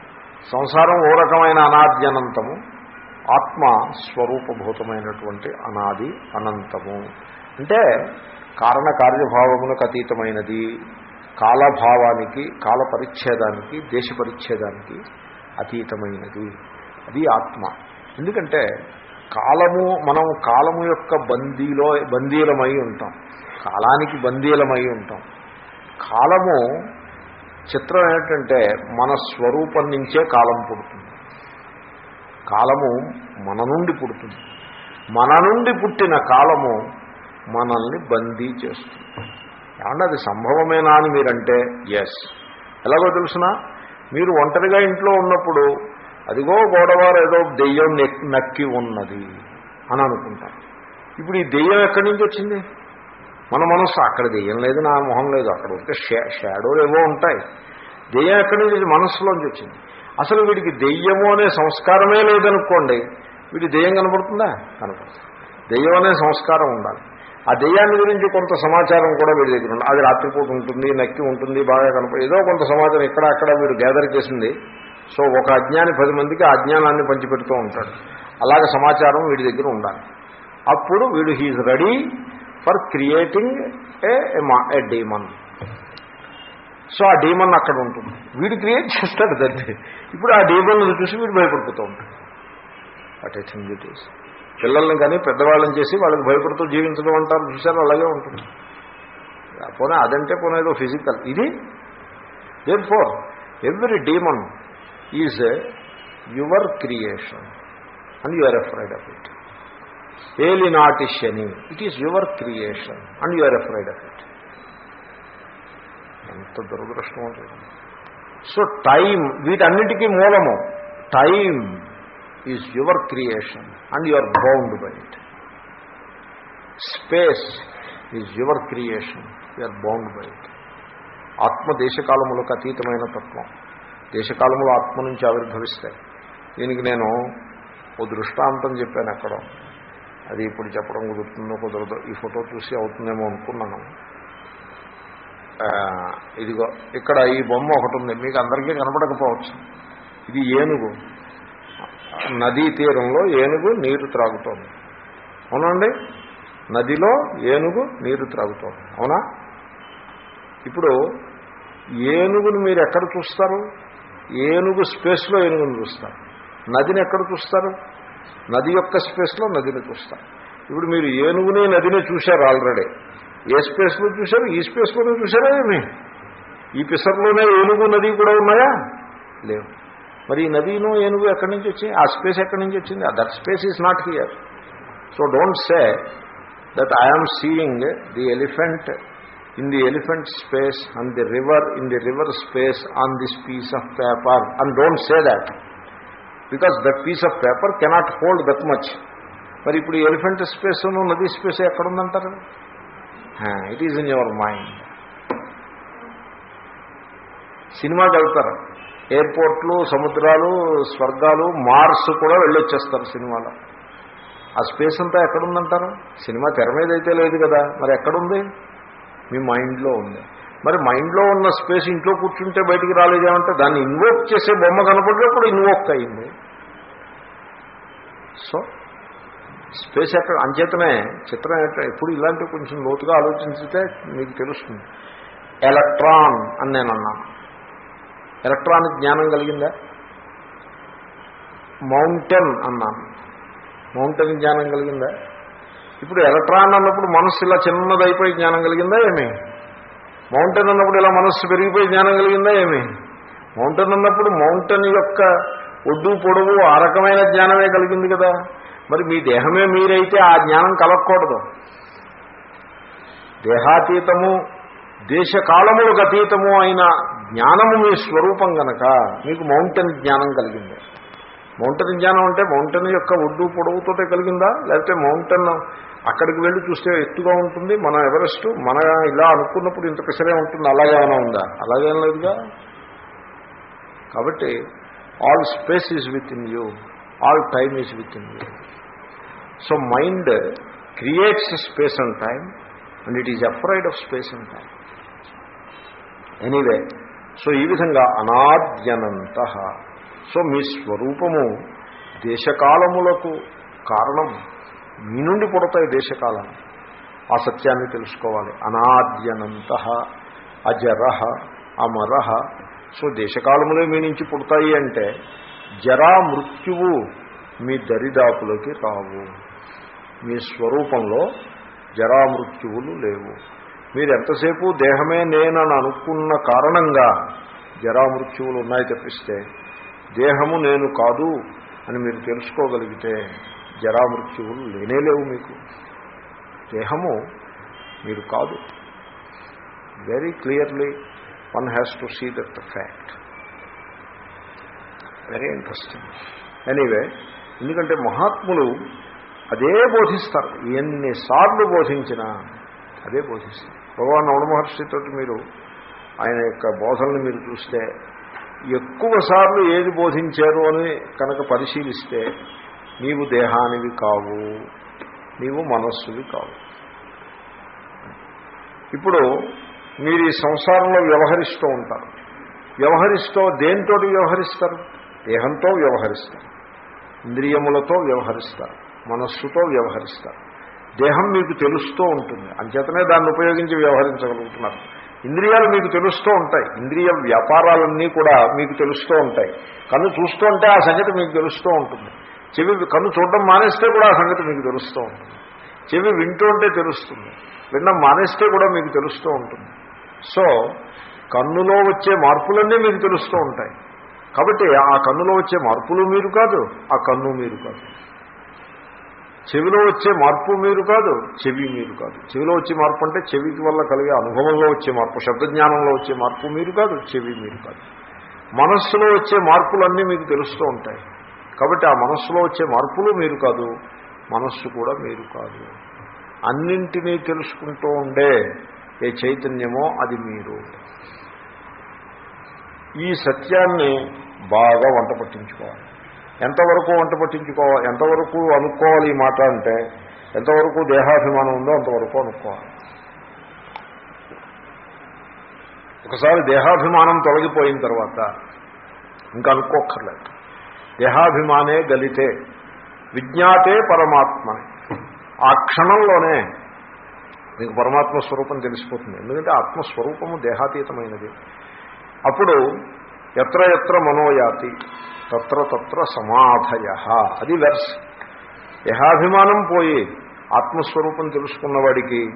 సంసారం ఓ రకమైన అనాద్యనంతము ఆత్మ స్వరూపభూతమైనటువంటి అనాది అనంతము. అంటే కారణకార్యభావములకు అతీతమైనది కాలభావానికి కాల పరిచ్ఛేదానికి దేశ పరిచ్ఛేదానికి అతీతమైనది. అది ఆత్మ. ఎందుకంటే కాలము మనం కాలము యొక్క బందీలో బందీలమై ఉంటాం. కాలానికి బందీలమై ఉంటాం. కాలము చిత్రం ఏంటంటే మన స్వరూపం నుంచే కాలం పుడుతుంది. కాలము మన నుండి పుడుతుంది. మన నుండి పుట్టిన కాలము మనల్ని బందీ చేస్తుంది. ఏమన్నా అది సంభవమేనా అని మీరంటే ఎస్ ఎలాగో తెలుసిన? మీరు ఒంటరిగా ఇంట్లో ఉన్నప్పుడు అదిగో గోడవారు ఏదో దెయ్యం నెక్ నక్కి ఉన్నది అని అనుకుంటారు. ఇప్పుడు ఈ దెయ్యం ఎక్కడి నుంచి వచ్చింది? మన మనస్సు అక్కడ దెయ్యం లేదు నా మొహం లేదు. అక్కడ ఉంటే షాడోలు ఏవో ఉంటాయి. దెయ్యం ఎక్కడి నుంచి మనస్సులోంచి వచ్చింది. అసలు వీడికి దెయ్యము అనే సంస్కారమే లేదనుకోండి వీడి దెయ్యం కనపడుతుందా? కనపడుతుంది. దెయ్యం అనే సంస్కారం ఉండాలి. ఆ దెయ్యాన్ని గురించి కొంత సమాచారం కూడా వీడి దగ్గర ఉంది అది రాత్రిపూట ఉంటుంది నక్కి ఉంటుంది బాగా కనపడి ఏదో కొంత సమాచారం ఇక్కడ అక్కడ వీడు గ్యాదర్ చేసింది. సో ఒక అజ్ఞాని పది మందికి ఆ అజ్ఞానాన్ని పంచిపెడుతూ ఉంటాడు. అలాగే సమాచారం వీడి దగ్గర ఉండాలి. అప్పుడు వీడు he's ready for creating a a demon so ఆ డీమన్ అక్కడ ఉంటుంది. వీడు క్రియేట్ చేస్తాడు దాన్ని ఇప్పుడు ఆ డీమన్ చూసి వీడు భయపడిపోతూ ఉంటాడు. అట్ ఐ ఇట్ ఈస్ పిల్లల్ని కానీ పెద్దవాళ్ళని చేసి వాళ్ళకి భయపడుతూ జీవించడం అంటారు. చూసారు అలాగే ఉంటుంది. పోనీ అదంటే పోనీ ఏదో ఫిజికల్ ఇది? Therefore every demon is your creation and you are afraid of it ఏలినాటి Shani. It is your creation and you are afraid of it ఎంత దురదృష్టం ఉంటుంది సో టైం వీటన్నిటికీ మూలము. Time is your creation and you are bound by it space is your creation you are bound by it ఆత్మ దేశకాలములకు అతీతమైన తత్వం. దేశకాలములు ఆత్మ నుంచి ఆవిర్భవిస్తాయి. దీనికి నేను ఓ దృష్టాంతం చెప్పాను అక్కడ అది ఇప్పుడు చెప్పడం కుదురుతుందో కుదరదో ఈ ఫోటో చూసి అవుతుందేమో అనుకున్నాను. ఇదిగో ఇక్కడ ఈ బొమ్మ ఒకటి ఉంది. మీకు అందరికీ కనపడకపోవచ్చు. ఇది ఏనుగు. నదీ తీరంలో ఏనుగు నీరు త్రాగుతోంది. అవునండి నదిలో ఏనుగు నీరు త్రాగుతోంది. అవునా? ఇప్పుడు ఏనుగును మీరు ఎక్కడ చూస్తారు? ఏనుగు స్పేస్లో ఏనుగును చూస్తారు. నదిని ఎక్కడ చూస్తారు? నది యొక్క స్పేస్లో నదిని చూస్తాం. ఇప్పుడు మీరు ఏనుగుని నదిని చూశారు ఆల్రెడీ. ఏ స్పేస్లో చూశారు? ఈ స్పేస్లోనే చూశారా ఏమి? ఈ పిసర్లోనే ఏనుగు నది కూడా ఉన్నాయా? లేవు. మరి ఈ నదిను ఏనుగు ఎక్కడి నుంచి వచ్చింది? ఆ స్పేస్ ఎక్కడి నుంచి వచ్చింది? That space is not here. So don't say that I'm seeing the elephant in the elephant space and the river in the river space on this piece of paper. And don't say that. Because that piece of paper cannot hold that much మరి ఇప్పుడు elephant space నది space ఎక్కడుందంటారు? It is in your mind సినిమాకి వెళ్తారు. ఎయిర్పోర్ట్లు సముద్రాలు స్వర్గాలు Mars కూడా వెళ్ళొచ్చేస్తారు సినిమాలో. ఆ space అంతా ఎక్కడుందంటారు? సినిమా తెర మీద అయితే లేదు కదా. మరి ఎక్కడుంది? మీ మైండ్లో ఉంది. మరి మైండ్లో ఉన్న స్పేస్ ఇంట్లో కూర్చుంటే బయటికి రాలేదేమంటే దాన్ని ఇన్వోక్ చేసే బొమ్మ కనపడినప్పుడు ఇన్వోక్ అయింది. సో స్పేస్ ఎక్కడ అంచేతనే చిత్రం ఎక్కడ ఎప్పుడు ఇలాంటివి కొంచెం లోతుగా ఆలోచించితే మీకు తెలుస్తుంది. ఎలక్ట్రాన్ అని నేను అన్నాను ఎలక్ట్రానిక్ జ్ఞానం కలిగిందా? మౌంటైన్ అన్నాను మౌంటైన్ జ్ఞానం కలిగిందా? ఇప్పుడు ఎలక్ట్రాన్ అన్నప్పుడు మనస్సు ఇలా చిన్నదైపోయి జ్ఞానం కలిగిందా ఏమి? మౌంటైన్ అన్నప్పుడు ఇలా మనస్సు పెరిగిపోయి జ్ఞానం కలిగిందా ఏమి? మౌంటైన్ అన్నప్పుడు మౌంటైన్ యొక్క ఒడ్డు పొడవు ఆ రకమైన జ్ఞానమే కలిగింది కదా. మరి మీ దేహమే మీరైతే ఆ జ్ఞానం కలగకూడదు. దేహాతీతము దేశకాలములకు అతీతము అయిన జ్ఞానము మీ స్వరూపం గనక మీకు మౌంటైన్ జ్ఞానం కలిగింది. మౌంటైన్ జ్ఞానం అంటే మౌంటైన్ యొక్క ఒడ్డు పొడవుతోటే కలిగిందా? లేకపోతే మౌంటైన్ అక్కడికి వెళ్ళి చూస్తే ఎత్తుగా ఉంటుంది. మన ఎవరెస్ట్ మన ఇలా అనుకున్నప్పుడు ఇంత పిసరే ఉంటుంది. అలాగేమైనా ఉందా? అలాగేం లేదుగా. కాబట్టి all space is within you. All time is within you. So mind creates space and time and it is afraid of space and time. Anyway so ఈ విధంగా అనాద్యనంత. సో మీ స్వరూపము దేశకాలములకు కారణం. మీ నుండి పుడతాయి దేశకాలం ఆ సత్యాన్ని తెలుసుకోవాలి. అనాద్యనంత అజర అమర. సో దేశకాలములే మీ నుంచి పుడతాయి అంటే జరా మృత్యువు మీ దరిదాపులోకి రావు. మీ స్వరూపంలో జరా మృత్యువులు లేవు. మీరు ఎంతసేపు దేహమే నేనని అనుకున్న కారణంగా జరామృత్యువులు ఉన్నాయి తప్పిస్తే దేహము నేను కాదు అని మీరు తెలుసుకోగలిగితే జరామృత్యువులు లేనేలేవు మీకు. దేహము మీరు కాదు. Very clearly one has to see that fact very interesting anyway ఎందుకంటే మహాత్ములు అదే బోధిస్తారు. ఎన్నిసార్లు బోధించినా అదే బోధిస్తారు. భగవాన్ నవణ మహర్షితో మీరు ఆయన యొక్క బోధనలు మీరు చూస్తే ఎక్కువ సార్లు ఏది బోధించారు అని కనుక పరిశీలిస్తే నీవు దేహానివి కావు నీవు మనస్సువి కావు. ఇప్పుడు మీరు ఈ సంసారంలో వ్యవహరిస్తూ ఉంటారు. వ్యవహరిస్తూ దేంతో వ్యవహరిస్తారు? దేహంతో వ్యవహరిస్తారు. ఇంద్రియములతో వ్యవహరిస్తారు. మనస్సుతో వ్యవహరిస్తారు. దేహం మీకు తెలుస్తూ ఉంటుంది. అంచేతనే దాన్ని ఉపయోగించి వ్యవహరించగలుగుతున్నారు. ఇంద్రియాలు మీకు తెలుస్తూ ఉంటాయి. ఇంద్రియ వ్యాపారాలన్నీ కూడా మీకు తెలుస్తూ ఉంటాయి. కన్ను చూస్తూ ఉంటే ఆ సంగతి మీకు తెలుస్తూ ఉంటుంది. చెవి కన్ను చూడడం మానేస్తే కూడా ఆ సంగతి మీకు తెలుస్తూ ఉంటుంది. చెవి వింటూ ఉంటే తెలుస్తుంది. వినడం మానేస్తే కూడా మీకు తెలుస్తూ ఉంటుంది. సో కన్నులో వచ్చే మార్పులన్నీ మీకు తెలుస్తూ ఉంటాయి. కాబట్టి ఆ కన్నులో వచ్చే మార్పులు మీరు కాదు ఆ కన్ను మీరు కాదు. చెవిలో వచ్చే మార్పు మీరు కాదు చెవి మీరు కాదు. చెవిలో వచ్చే మార్పు అంటే చెవికి వల్ల కలిగే అనుభవంలో వచ్చే మార్పు శబ్దజ్ఞానంలో వచ్చే మార్పు మీరు కాదు చెవి మీరు కాదు. మనస్సులో వచ్చే మార్పులన్నీ మీకు తెలుస్తూ ఉంటాయి. కాబట్టి ఆ మనస్సులో వచ్చే మార్పులు మీరు కాదు మనస్సు కూడా మీరు కాదు. అన్నింటినీ తెలుసుకుంటూ ఉండే ఏ చైతన్యమో అది మీరు. ఈ సత్యాన్ని బాగా వంట పట్టించుకోవాలి. ఎంతవరకు వంట పట్టించుకోవాలి ఎంతవరకు అనుకోవాలి ఈ మాట అంటే ఎంతవరకు దేహాభిమానం ఉందో అంతవరకు అనుకోవాలి. ఒకసారి దేహాభిమానం తొలగిపోయిన తర్వాత ఇంకా అనుకోక్కర్లేదు. దేహాభిమానే గలితే విజ్ఞాతే పరమాత్మని ఆ క్షణంలోనే మీకు పరమాత్మ స్వరూపం తెలిసిపోతుంది. ఎందుకంటే ఆత్మస్వరూపము దేహాతీతమైనది. అప్పుడు ఎత్ర ఎత్ర మనోయాతి తత్ర తత్ర సమాధయ. అది వెర్స్. దేహాభిమానం పోయి ఆత్మస్వరూపం తెలుసుకున్నవాడికి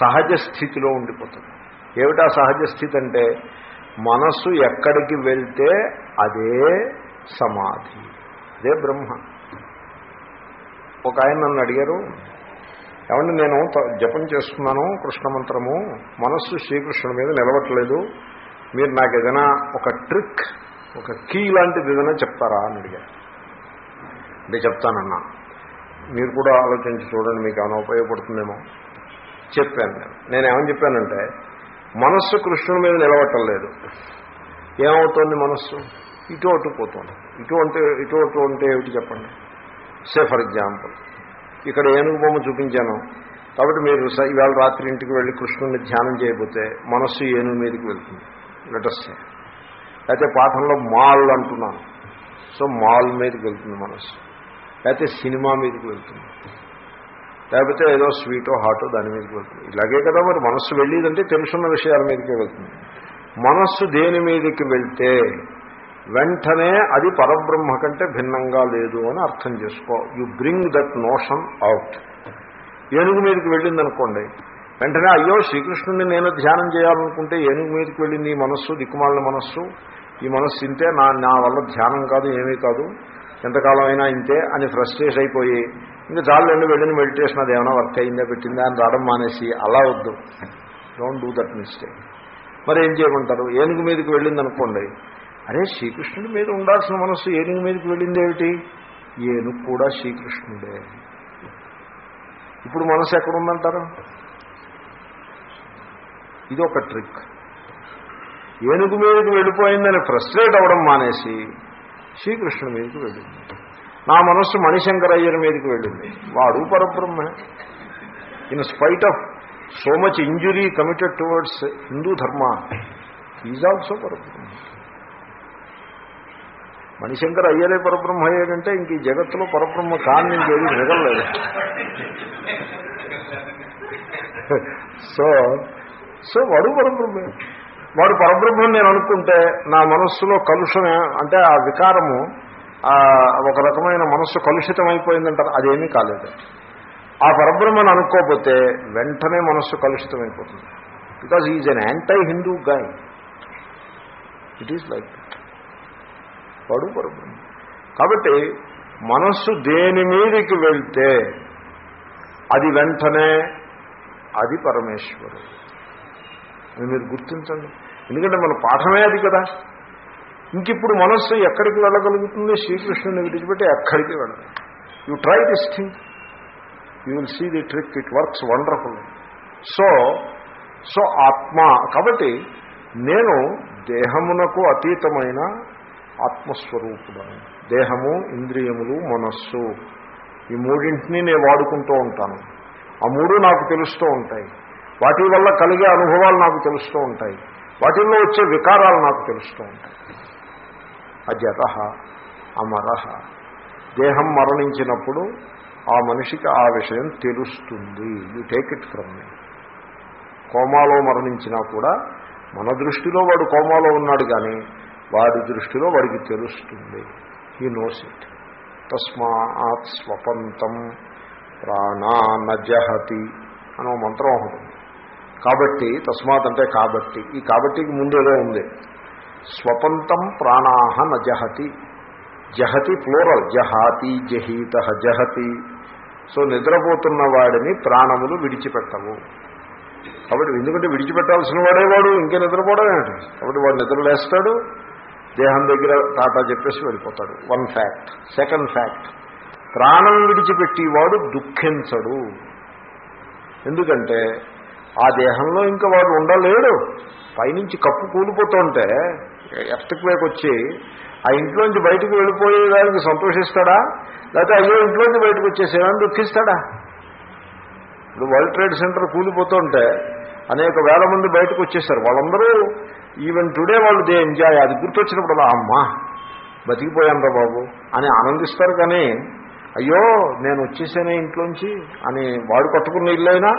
సహజ స్థితిలో ఉండిపోతుంది. ఏమిటా సహజ స్థితి అంటే మనస్సు ఎక్కడికి వెళ్తే అదే సమాధి. అదే బ్రహ్మ. ఒక ఆయన నన్ను అడిగారు ఏమంటే నేను జపం చేస్తున్నాను కృష్ణ మంత్రము మనస్సు శ్రీకృష్ణుడి మీద నిలవట్లేదు మీరు నాకు ఏదైనా ఒక ట్రిక్ ఒక కీ లాంటిది ఏదైనా చెప్తారా? అని అడిగారు. అంటే చెప్తానన్నా. మీరు కూడా ఆలోచించి చూడండి మీకు ఏమైనా ఉపయోగపడుతుందేమో. చెప్పాను నేను. నేనేమని చెప్పానంటే మనస్సు కృష్ణుడి మీద నిలవటం లేదు ఏమవుతోంది మనస్సు? ఇటు అటు పోతుంది. ఇటు అంటే ఇటు అటు అంటే ఏమిటి చెప్పండి? సే ఫర్ ఎగ్జాంపుల్ ఇక్కడ ఏనుగు బొమ్మ చూపించాను. కాబట్టి మీరు ఇవాళ రాత్రి ఇంటికి వెళ్ళి కృష్ణుడిని ధ్యానం చేయబోతే మనస్సు ఏనుగు మీదకి వెళ్తుంది. లెటర్స్ అయితే పాఠంలో మాల్ అంటున్నాను. సో మాల్ మీదకి వెళ్తుంది మనస్సు. లేకపోతే సినిమా మీదకి వెళ్తుంది. లేకపోతే ఏదో స్వీటో హాటో దాని మీదకి వెళ్తుంది. ఇలాగే కదా మరి మనస్సు వెళ్ళేదంటే తెలుసున్న విషయాల మీదకే వెళ్తుంది. మనస్సు దేని మీదకి వెళ్తే వెంటనే అది పరబ్రహ్మ కంటే భిన్నంగా లేదు అని అర్థం చేసుకో. You bring that notion out ఏనుగు మీదకి వెళ్ళిందనుకోండి వెంటనే అయ్యో శ్రీకృష్ణుడిని నేను ధ్యానం చేయాలనుకుంటే ఏనుగు మీదకి వెళ్ళింది ఈ మనస్సు దిక్కుమాలిన మనస్సు ఈ మనస్సు ఇంతే నా నా వల్ల ధ్యానం కాదు ఏమీ కాదు ఎంతకాలం అయినా ఇంతే అని ఫ్రస్ట్రేట్ అయిపోయి ఇంకా చాలు రెండు వెళ్ళిన మెడిటేషన్ అది ఏమైనా వర్క్ అయిందా పెట్టిందా అని రావడం మానేసి అలా వద్దు. డోంట్ డూ దట్ మిస్టేక్ మరి ఏం చేయమంటారు? ఏనుగు మీదకి వెళ్ళింది అనుకోండి అరే శ్రీకృష్ణుడి మీద ఉండాల్సిన మనస్సు ఏనుగు మీదకి వెళ్ళింది ఏమిటి? ఏనుగు కూడా శ్రీకృష్ణుడే. ఇప్పుడు మనసు ఎక్కడుందంటారు? ఇది ఒక ట్రిక్. ఏనుగు మీదకి వెళ్ళిపోయిందని ఫ్రస్ట్రేట్ అవ్వడం మానేసి శ్రీకృష్ణుడి మీదకి వెళ్ళింది. నా మనస్సు మణిశంకరయ్యర్ మీదకి వెళ్ళింది. వాడు పరబ్రహ్మే. In spite of so much injury committed towards Hindu dharma is also పరబ్రహ్మ. మణిశంకర్ అయ్యలే పరబ్రహ్మ అయ్యాడంటే ఇంక ఈ జగత్తులో పరబ్రహ్మ కాని ఏది మిగలలేదు సో సో వాడు పరబ్రహ్మే. వాడు పరబ్రహ్మం నేను అనుకుంటే నా మనస్సులో కలుషం అంటే ఆ వికారము ఒక రకమైన మనస్సు కలుషితం అయిపోయిందంటారు అదేమీ కాలేదు. ఆ పరబ్రహ్మను అనుకోకపోతే వెంటనే మనస్సు కలుషితం అయిపోతుంది because is an anti Hindu guy it is like వాడు పరబ్రహ్మ కాబట్టి మనస్సు దేని మీదకి వెళ్తే అది వెంటనే అది పరమేశ్వరుడు. అని మీరు గుర్తించండి. ఎందుకంటే మన పాఠమే అది కదా. ఇంక ఇప్పుడు మనస్సు ఎక్కడికి వెళ్ళగలుగుతుంది? శ్రీకృష్ణుని విడిచిపెట్టి ఎక్కడికి వెళ్ళదు. You try this thing you will see the trick it works wonderful so so ఆత్మ కాబట్టి నేను దేహమునకు అతీతమైన ఆత్మస్వరూపుడను. దేహము ఇంద్రియములు మనస్సు. ఈ మూడింటిని నేను వాడుకుంటూ ఉంటాను. ఆ మూడు నాకు తెలుస్తూ ఉంటాయి. వాటి వల్ల కలిగే అనుభవాలు నాకు తెలుస్తూ ఉంటాయి. వాటిల్లో వచ్చే వికారాలు నాకు తెలుస్తూ ఉంటాయి. అజత అమర దేహం మరణించినప్పుడు ఆ మనిషికి ఆ విషయం తెలుస్తుంది. You take it from me కోమాలో మరణించినా కూడా మన దృష్టిలో వాడు కోమాలో ఉన్నాడు కానీ వాడి దృష్టిలో వాడికి తెలుస్తుంది. హీ నోస్ ఇట్ తస్మాత్ స్వపంతం ప్రాణానజహతి అని ఒక మంత్రం ఒకటి కాబట్టి తస్మాత్ అంటే కాబట్టి. ఈ కాబట్టికి ముందేదో ఉంది. స్వపంతం ప్రాణాహ నజహతి. జహతి ప్లోరల్. జహాతి జహీత జహతి. సో నిద్రపోతున్న వాడిని ప్రాణములు విడిచిపెట్టవు. కాబట్టి ఎందుకంటే విడిచిపెట్టాల్సిన వాడే వాడు ఇంకే నిద్రపోవడం ఏంటి? కాబట్టి వాడు నిద్రలేస్తాడు దేహం దగ్గర టాటా చెప్పేసి వెళ్ళిపోతాడు. వన్ ఫ్యాక్ట్ సెకండ్ ఫ్యాక్ట్ ప్రాణం విడిచిపెట్టి వాడు దుఃఖించడు. ఎందుకంటే ఆ దేహంలో ఇంకా వాడు ఉండలేడు. పైనుంచి కప్పు కూలిపోతుంటే ఎర్త్క్వేక్ వచ్చి ఆ ఇంట్లోంచి బయటకు వెళ్ళిపోయేదానికి సంతోషిస్తాడా? లేకపోతే అయ్యో ఇంట్లోంచి బయటకు వచ్చేసేవాడిని దుఃఖిస్తాడా? ఇప్పుడు వరల్డ్ ట్రేడ్ సెంటర్ కూలిపోతుంటే అనేక వేల మంది బయటకు వచ్చేసారు వాళ్ళందరూ ఈవెన్ టుడే వాళ్ళు దే ఎంజాయ్. అది గుర్తొచ్చినప్పుడు అమ్మా బతికిపోయాను బాబు అని ఆనందిస్తారు కానీ అయ్యో నేను వచ్చేసానే ఇంట్లోంచి అని వాడు కట్టుకున్న ఇల్లైనా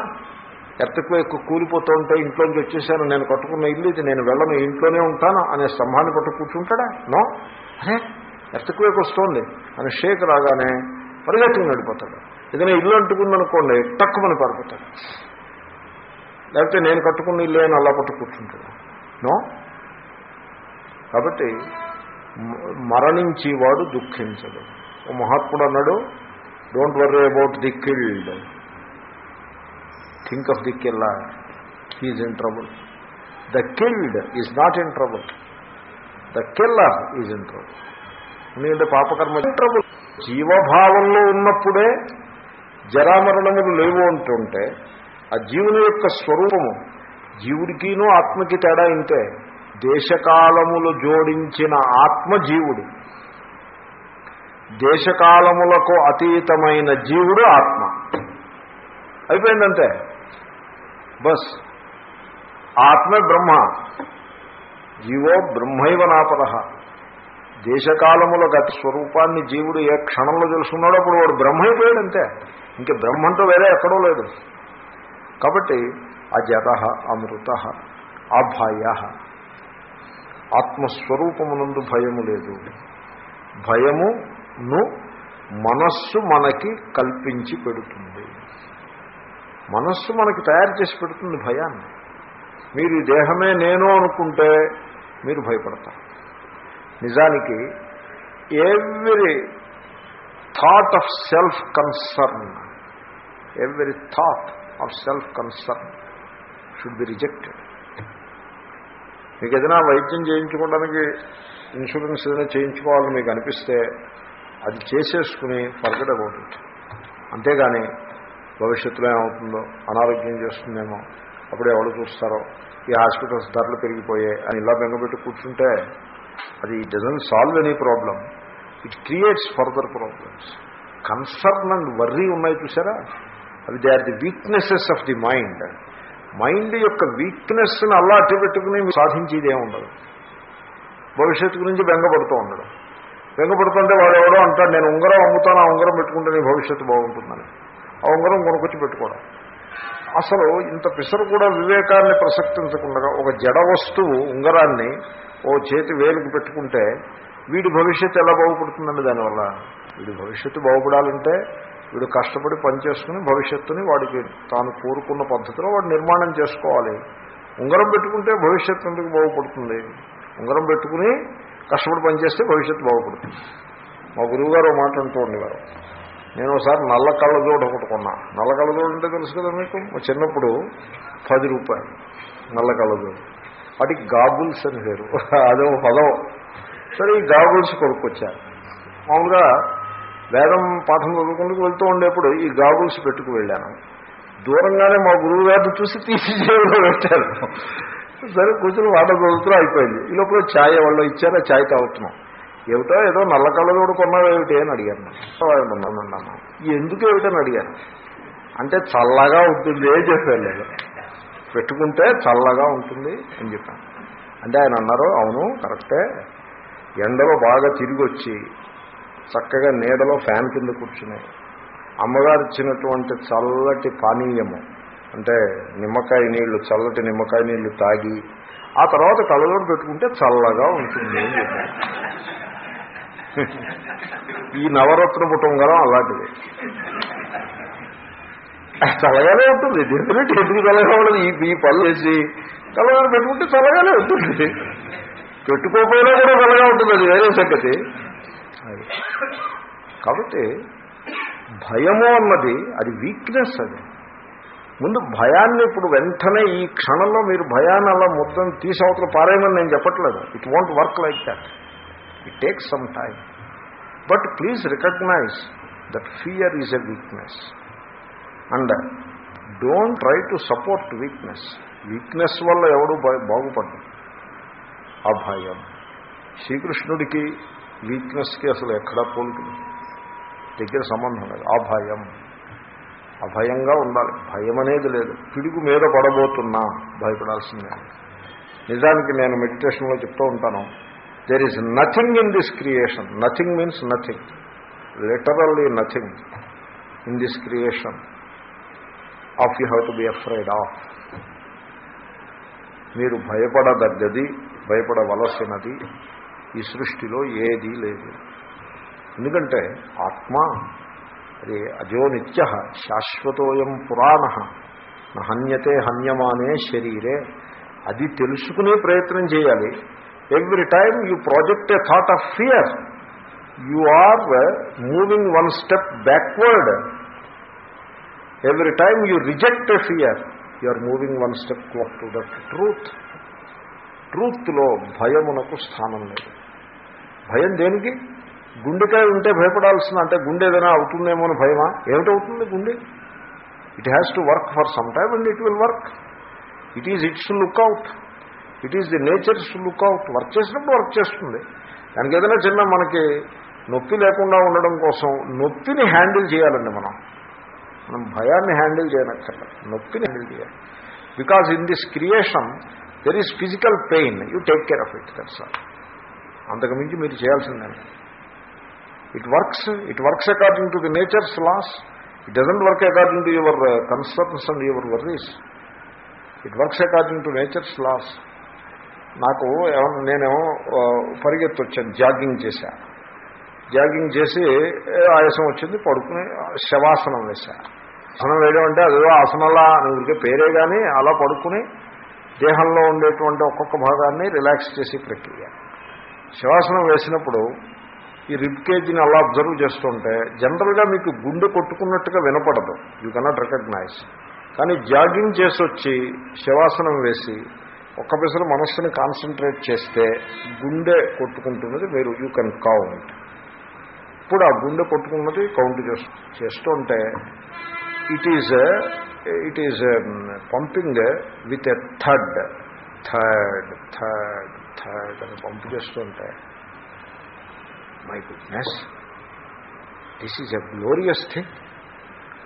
ఎర్తక్వేక్ కూలిపోతూ ఉంటే ఇంట్లోంచి వచ్చేసాను నేను కట్టుకున్న ఇల్లు ఇది నేను వెళ్ళను ఇంట్లోనే ఉంటాను అనే స్తంభాన్ని పట్టు కూర్చుంటాడా? నో. అరే ఎర్తక్వేక్ వస్తోంది అని షేక్ రాగానే పరిగెత్తుకుని నడిపోతాడు ఏదైనా ఇల్లు అంటుకుందనుకోండి తక్కువని పడిపోతాడు లేకపోతే నేను కట్టుకున్న ఇల్లు అని అలా పట్టు కూర్చుంటాడు. నో? కాబట్టి మరణించి వాడు దుఃఖించడు. ఓ మహాత్ముడు అన్నాడు don't worry about the killed think of the kill he's in trouble the killed is not in trouble the killer is in trouble ఎందుకంటే పాపకర్మ ట్రబుల్ జీవభావంలో ఉన్నప్పుడే జరామరణములు లేవు అంటుంటే ఆ జీవుని యొక్క స్వరూపము జీవుడికినూ ఆత్మకి తేడా ఇంతే. దేశకాలములు జోడించిన ఆత్మ జీవుడు. దేశకాలములకు అతీతమైన జీవుడు ఆత్మ. అయిపోయిందంటే? బస్. ఆత్మే బ్రహ్మ. జీవో బ్రహ్మైవ నాపద దేశకాలముల గత స్వరూపాన్ని జీవుడు ఏ క్షణంలో తెలుసుకున్నాడో అప్పుడు వాడు బ్రహ్మ అయిపోయాడంతే ఇంక బ్రహ్మంతో వేరే ఎక్కడో లేదు. కాబట్టి అజర అమృత అభయ. ఆత్మస్వరూపమునందు భయము లేదు. భయమును మనస్సు మనకి కల్పించి పెడుతుంది. మనస్సు మనకి తయారు చేసి పెడుతుంది భయాన్ని. మీరు ఈ దేహమే నేను అనుకుంటే మీరు భయపడతారు. నిజానికి every thought of self concern every thought of self concern should be rejected మీకు ఏదైనా వైద్యం చేయించుకోవడానికి ఇన్సూరెన్స్ ఏదైనా చేయించుకోవాలని మీకు అనిపిస్తే అది చేసేసుకుని ఫర్గట్ అబౌట్ ఇట్ అంతేగాని భవిష్యత్తులో ఏమవుతుందో అనారోగ్యం చేస్తుందేమో అప్పుడు ఎవరు చూస్తారో ఈ హాస్పిటల్స్ ధరలు పెరిగిపోయాయి అని ఇలా బెంగపెట్టి కూర్చుంటే అది doesn't solve any problem it creates further problems concern and worry ఉన్నాయి చూసారా? అవి they are the weaknesses of the mind mind యొక్క వీక్నెస్ని అలా అట్టి పెట్టుకుని సాధించేది ఏముండదు భవిష్యత్తు గురించి బెంగపడుతూ ఉండడం. బెంగపడుతుంటే వాడు ఎవడో అంటాడు నేను ఉంగరం అమ్ముతాను ఆ ఉంగరం పెట్టుకుంటే నీ భవిష్యత్తు బాగుంటుందని. ఆ ఉంగరం కొనుకొచ్చి పెట్టుకోవడం. అసలు ఇంత పిసరు కూడా వివేకాన్ని ప్రసక్తించకుండా ఒక జడ వస్తువు ఉంగరాన్ని ఓ చేతి వేలుకు పెట్టుకుంటే వీడి భవిష్యత్తు ఎలా బాగుపడుతుందండి దానివల్ల? వీడి భవిష్యత్తు బాగుపడాలంటే వీడు కష్టపడి పనిచేసుకుని భవిష్యత్తుని వాడికి తాను కోరుకున్న పద్ధతిలో వాడు నిర్మాణం చేసుకోవాలి. ఉంగరం పెట్టుకుంటే భవిష్యత్తు ఎందుకు బాగుపడుతుంది? ఉంగరం పెట్టుకుని కష్టపడి పనిచేస్తే భవిష్యత్తు బాగుపడుతుంది. మా గురువుగారు మాట అంటూ ఉండేవారు. నేను ఒకసారి నల్ల కళ్ళజోడు ఒకటి కొన్నా. నల్ల కళ్ళజోడు అంటే తెలుసు కదా మీకు? చిన్నప్పుడు పది రూపాయలు నల్ల కళ్ళజోడు వాటికి గాగుల్స్ అని పేరు. అదో పదం. సరే ఈ గాగుల్స్ కొనుక్కొచ్చారు మామూలుగా వేదం పాఠం చదువుకుంటూ వెళ్తూ ఉండేప్పుడు ఈ గాగుల్స్ పెట్టుకు వెళ్ళాను. దూరంగానే మా గురువు గారిని చూసి తీసి జేబులో పెట్టారు. సరే కూర్చొని వాట చదువుతున్నా అయిపోయింది. ఈ లోపల ఛాయ్ వాళ్ళు ఇచ్చారు? ఛాయ్ తాగుతున్నాం. ఏమిటో ఏదో నల్ల కళ్ళజోడు కొన్నావు ఏమిటి అని అడిగాను. అన్నాను ఎందుకు ఏమిటని అడిగాను. అంటే చల్లగా ఉంటుంది ఏం చెప్పాను నేను. పెట్టుకుంటే చల్లగా ఉంటుంది అని చెప్పాను. అంటే ఆయన అన్నారు అవును కరెక్టే. ఎండలో బాగా తిరిగి వచ్చి చక్కగా నీడలో ఫ్యాన్ కింద కూర్చుని. అమ్మగారు ఇచ్చినటువంటి చల్లటి పానీయము అంటే నిమ్మకాయ నీళ్ళు చల్లటి నిమ్మకాయ నీళ్ళు తాగి ఆ తర్వాత కళ్ళలో పెట్టుకుంటే చల్లగా ఉంటుంది ఈ నవరత్న పుటంగరం అలాంటిది. చల్లగానే ఉంటుంది డెఫినెట్ ఎందుకు చల్లగా ఉండదు? ఈ ఈ పళ్ళు వేసి కళ్ళజోడు పెట్టుకుంటే చల్లగానే ఉంటుంది. పెట్టుకోకపోయినా కూడా చల్లగా ఉంటుంది అది వేరే సంగతి. అది కాబట్టి భయము అన్నది అది వీక్నెస్ అది. ముందు భయాన్ని ఇప్పుడు వెంటనే ఈ క్షణంలో మీరు భయాన్ని అలా మొత్తం తీసవతలు పారేయమని నేను చెప్పట్లేదు. It won't work like that it takes some time but please recognise that fear is a weakness and don't try to support weakness weakness వల్ల ఎవడు బాగుపడ్డు? ఆ భయం శ్రీకృష్ణుడికి వీక్నెస్కి అసలు ఎక్కడా పోలుతుంది దగ్గర సంబంధం లేదు. ఆ భయం అభయంగా ఉండాలి. భయం అనేది లేదు. పిడుగు మీద పడబోతున్నా భయపడాల్సిందే. నిజానికి నేను మెడిటేషన్లో చెప్తూ ఉంటాను. There is nothing in this creation nothing means nothing literally nothing in this creation of you have to be afraid of మీరు భయపడదగ్గది భయపడవలసినది ఈ సృష్టిలో ఏదీ లేదు. ఎందుకంటే ఆత్మ అది అజో నిత్య శాశ్వతోయం పురాణ హన్యతే హన్యమానే శరీరే. అది తెలుసుకునే ప్రయత్నం చేయాలి. Every time you project a thought of fear you are moving one step backward every time you reject a fear you are moving one step close to that truth ట్రూత్లో భయమునకు స్థానం లేదు. భయం దేనికి? గుండెకాయ ఉంటే భయపడాల్సిన అంటే గుండె ఏదైనా అవుతుందేమో అని భయమా? ఏమిటవుతుంది గుండె? It has to work for some time and it will work it is its lookout it is the nature's lookout work చేసినప్పుడు వర్క్ చేస్తుంది. దానికి ఏదైనా చిన్న మనకి నొప్పి లేకుండా ఉండడం కోసం నొప్పిని హ్యాండిల్ చేయాలండి మనం. మనం భయాన్ని హ్యాండిల్ చేయనక్కర్లేదు. నొప్పిని హ్యాండిల్ చేయాలి. Because in this creation there is physical pain you take care of it that's all అంతకుమించి మీరు చేయాల్సిందే. It works it works according to the nature's laws it doesn't work according to your concerns and your worries it works according to nature's laws నాకు ఏమన్నా నేనేమో పరిగెత్తి వచ్చాను jogging చేశా. Jogging చేసి ఆయాసం వచ్చింది పడుకుని శవాసనం వేశా. ఆసనం వేయడం అంటే అదేదో ఆసనంలా ఊరికే పేరే కానీ అలా పడుకుని దేహంలో ఉండేటువంటి ఒక్కొక్క భాగాన్ని రిలాక్స్ చేసే ప్రక్రియ. శవాసనం వేసినప్పుడు ఈ రిబ్ కేజీని అలా అబ్జర్వ్ చేస్తుంటే జనరల్గా మీకు గుండె కొట్టుకున్నట్టుగా వినపడదు. యూ కెనాట్ రికగ్నైజ్ కానీ జాగింగ్ చేసి వచ్చి శవాసనం వేసి ఒక్క పిసలు మనస్సును కాన్సన్ట్రేట్ చేస్తే గుండె కొట్టుకుంటున్నది మీరు యూ కెన్ కౌంట్ ఇప్పుడు ఆ గుండె కొట్టుకున్నది కౌంట్ చేస్తుంటే it is it is pumping with a third third third third అని పంపు చేస్తుంటే my goodness this is a glorious thing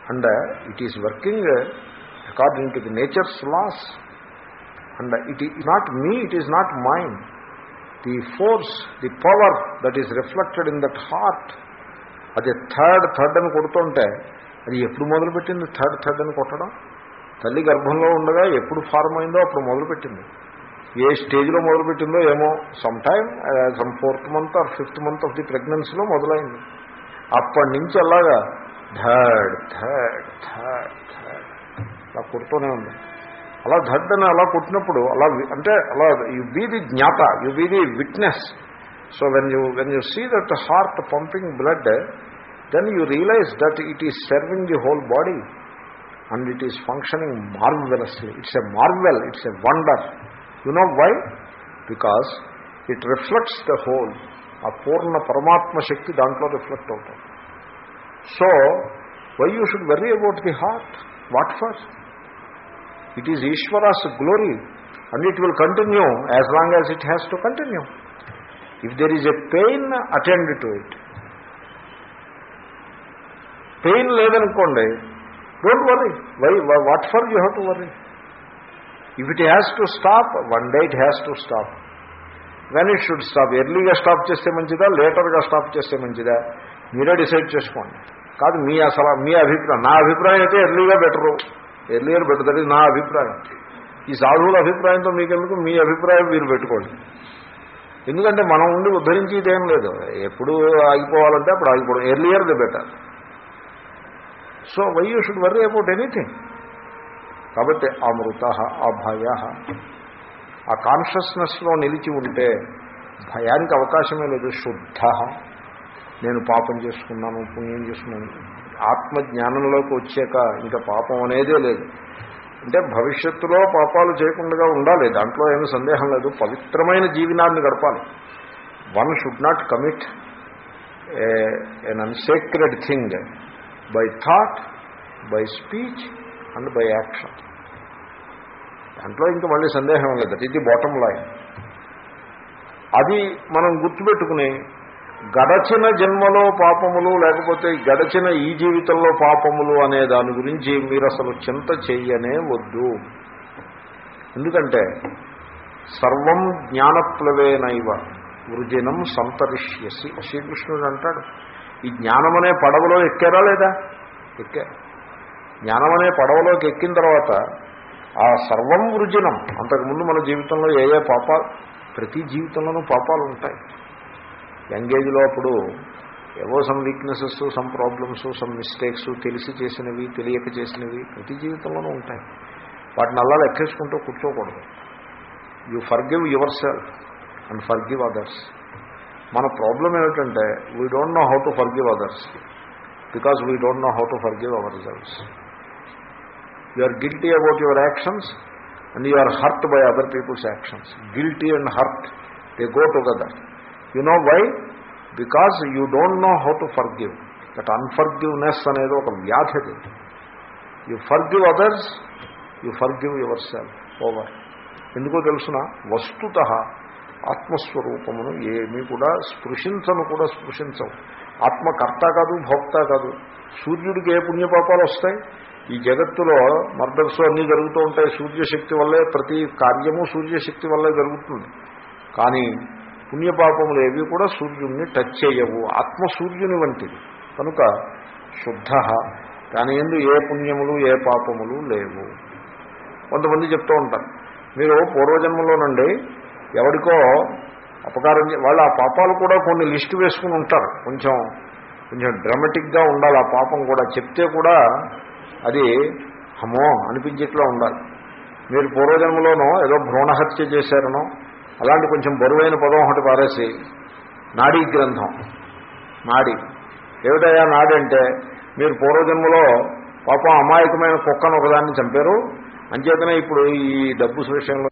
and it is working according to the nature's laws and it is not me it is not mind the force the power that is reflected in that heart అది third third అని కొడుతుంటే అది ఎప్పుడు మొదలుపెట్టింది? Third third అని కొట్టడం? తల్లి గర్భంలో ఉండగా ఎప్పుడు ఫార్మ్ అయిందో అప్పుడు మొదలుపెట్టింది. ఏ స్టేజ్లో మొదలుపెట్టిందో ఏమో some time some fourth month or fifth month of the ప్రెగ్నెన్సీలో మొదలైంది. అప్పటి నుంచి అలాగా థర్డ్ థర్డ్ థర్డ్ థర్డ్ అలా కొడుతూనే ఉంది. అలా ధడ్ అని అలా కొట్టినప్పుడు అలా అంటే అలా you be the jnata you be the witness. So when you when you see that heart pumping blood then you realize that it is serving the whole body and it is functioning marvelously. It's a marvel, it's a wonder. You know why? Because it reflects the whole. A Purna Paramatma Shakti dantlo reflect out. So, why you should worry about the heart? What for? It is Ishvara's glory and it will continue as long as it has to continue. If there is a pain, attend to it. Pain లేదనుకోండి don't worry. Why what for you have to worry? If it has to stop one day it has to stop when it should stop ఎర్లీగా stop చేస్తే మంచిదా లేటర్గా stop చేస్తే మంచిదా? మీరే decide చేసుకోండి. కాదు మీ అసలు మీ అభిప్రాయం. నా అభిప్రాయం అయితే ఎర్లీగా బెటరు ఎర్లీగా బెటర్ నా అభిప్రాయం. ఈ సాధువుల అభిప్రాయంతో మీకెందుకు? మీ అభిప్రాయం మీరు పెట్టుకోండి. ఎందుకంటే మనం ఉండి ఉద్ధరించేదేం లేదు. ఎప్పుడు ఆగిపోవాలంటే అప్పుడు ఆగిపోవడం. Earlier the better so why you should worry about anything కాబట్టి అమృత ఆ భయ ఆ కాన్షియస్నెస్లో నిలిచి ఉంటే భయానికి అవకాశమే లేదు. శుద్ధ. నేను పాపం చేసుకున్నాను పుణ్యం చేసుకున్నాను. ఆత్మజ్ఞానంలోకి వచ్చాక ఇంకా పాపం అనేదే లేదు. అంటే భవిష్యత్తులో పాపాలు చేయకుండా ఉండాలి. దాంట్లో ఏమి సందేహం లేదు. పవిత్రమైన జీవనాన్ని గడపాలి. One should not commit an unsacred thing by thought by speech and by action దాంట్లో ఇంకా మళ్ళీ సందేహం లేదు. ఇది బాటమ్ లైన్ అది మనం గుర్తుపెట్టుకుని గడచిన జన్మలో పాపములు లేకపోతే గడచిన ఈ జీవితంలో పాపములు అనే దాని గురించి మీరు అసలు చింత చెయ్యనే వద్దు. ఎందుకంటే సర్వం జ్ఞానప్లవేనైవ వృజినం సంతరిష్యసి. శ్రీకృష్ణుడు అంటాడు ఈ జ్ఞానమనే పడవలో ఎక్కారా లేదా? ఎక్కారు అనే పడవలోకి ఎక్కిన తర్వాత ఆ సర్వం వృజనం. అంతకుముందు మన జీవితంలో ఏ ఏ పాపాలు ప్రతి జీవితంలోనూ పాపాలు ఉంటాయి. యంగేజ్లో అప్పుడు ఏవో some weaknesses some problems some mistakes తెలిసి చేసినవి తెలియక చేసినవి ప్రతి జీవితంలోనూ ఉంటాయి. వాటిని అలా లెక్కేసుకుంటూ కూర్చోకూడదు. You forgive yourself and forgive others మన ప్రాబ్లం ఏమిటంటే we don't know how to forgive others because we don't know how to forgive ourselves you are guilty about your actions and you are hurt by other people's actions guilty and hurt they go together you know why because you don't know how to forgive that unforgiveness అనేది ఒక వ్యాధి you forgive others you forgive yourself over ఎందుకో తెలుసిన? వస్తుత ఆత్మస్వరూపమును ఏమీ కూడా స్పృశించను కూడా స్పృశించవు. ఆత్మకర్త కాదు భోక్త కాదు. సూర్యుడికి ఏ పుణ్యపాపాలు వస్తాయి? ఈ జగత్తులో మర్డర్స్ అన్నీ జరుగుతూ ఉంటాయి సూర్యశక్తి వల్లే ప్రతి కార్యము సూర్యశక్తి వల్లే జరుగుతుంది. కానీ పుణ్యపాపములు ఏవి కూడా సూర్యుడిని టచ్ చేయవు ఆత్మ సూర్యుని వంటిది కనుక శుద్ధ దాని ఎందు ఏ పుణ్యములు ఏ పాపములు లేవు. కొంతమంది చెప్తూ ఉంటారు మీరు పూర్వజన్మలోనండి ఎవరికో అపకారం వాళ్ళు ఆ పాపాలు కూడా కొన్ని లిస్టు వేసుకుని ఉంటారు. కొంచెం కొంచెం డ్రామాటిక్గా ఉండాలి ఆ పాపం కూడా. చెప్తే కూడా అది హమో అనిపించేట్లా ఉండాలి. మీరు పూర్వజన్మలోనో ఏదో భ్రూణహత్య చేశారనో అలాంటి కొంచెం బరువైన పదం ఒకటి పారేసి నాడీ గ్రంథం. నాడి. ఏమిటయా అంటే మీరు పూర్వజన్మలో పాపం అమాయకమైన కుక్కను ఒకదాన్ని చంపారు. అంచేతనే ఇప్పుడు ఈ డబ్బు విషయంలో